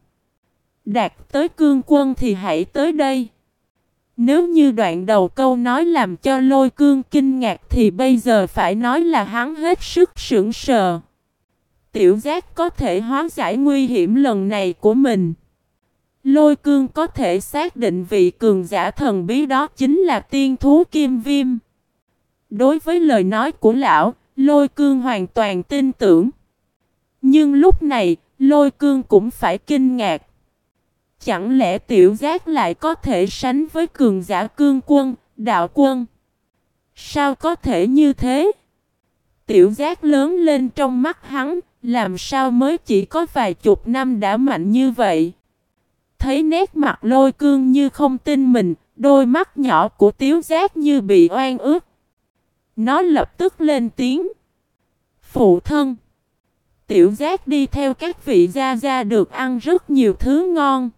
A: đạt tới cương quân thì hãy tới đây. Nếu như đoạn đầu câu nói làm cho lôi cương kinh ngạc thì bây giờ phải nói là hắn hết sức sững sờ. Tiểu giác có thể hóa giải nguy hiểm lần này của mình. Lôi cương có thể xác định vị cường giả thần bí đó chính là tiên thú kim viêm. Đối với lời nói của lão, lôi cương hoàn toàn tin tưởng. Nhưng lúc này, lôi cương cũng phải kinh ngạc. Chẳng lẽ tiểu giác lại có thể sánh với cường giả cương quân, đạo quân? Sao có thể như thế? Tiểu giác lớn lên trong mắt hắn, làm sao mới chỉ có vài chục năm đã mạnh như vậy? Thấy nét mặt lôi cương như không tin mình, đôi mắt nhỏ của tiếu giác như bị oan ướt. Nó lập tức lên tiếng. Phụ thân. Tiểu giác đi theo các vị gia gia được ăn rất nhiều thứ ngon.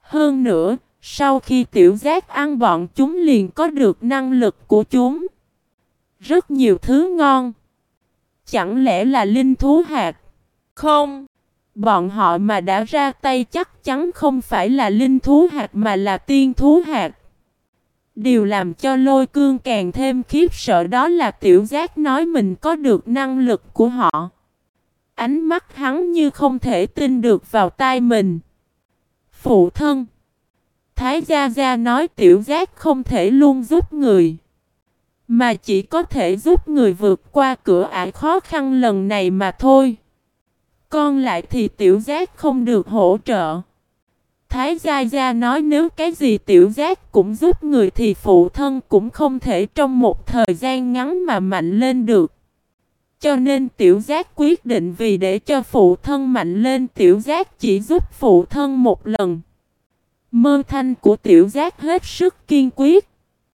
A: Hơn nữa, sau khi tiểu giác ăn bọn chúng liền có được năng lực của chúng. Rất nhiều thứ ngon. Chẳng lẽ là linh thú hạt? Không. Bọn họ mà đã ra tay chắc chắn không phải là linh thú hạt mà là tiên thú hạt. Điều làm cho lôi cương càng thêm khiếp sợ đó là tiểu giác nói mình có được năng lực của họ. Ánh mắt hắn như không thể tin được vào tai mình. Phụ thân. Thái Gia Gia nói tiểu giác không thể luôn giúp người. Mà chỉ có thể giúp người vượt qua cửa ải khó khăn lần này mà thôi. Con lại thì tiểu giác không được hỗ trợ. Thái Gia Gia nói nếu cái gì tiểu giác cũng giúp người thì phụ thân cũng không thể trong một thời gian ngắn mà mạnh lên được. Cho nên tiểu giác quyết định vì để cho phụ thân mạnh lên, tiểu giác chỉ giúp phụ thân một lần. Mơ thanh của tiểu giác hết sức kiên quyết.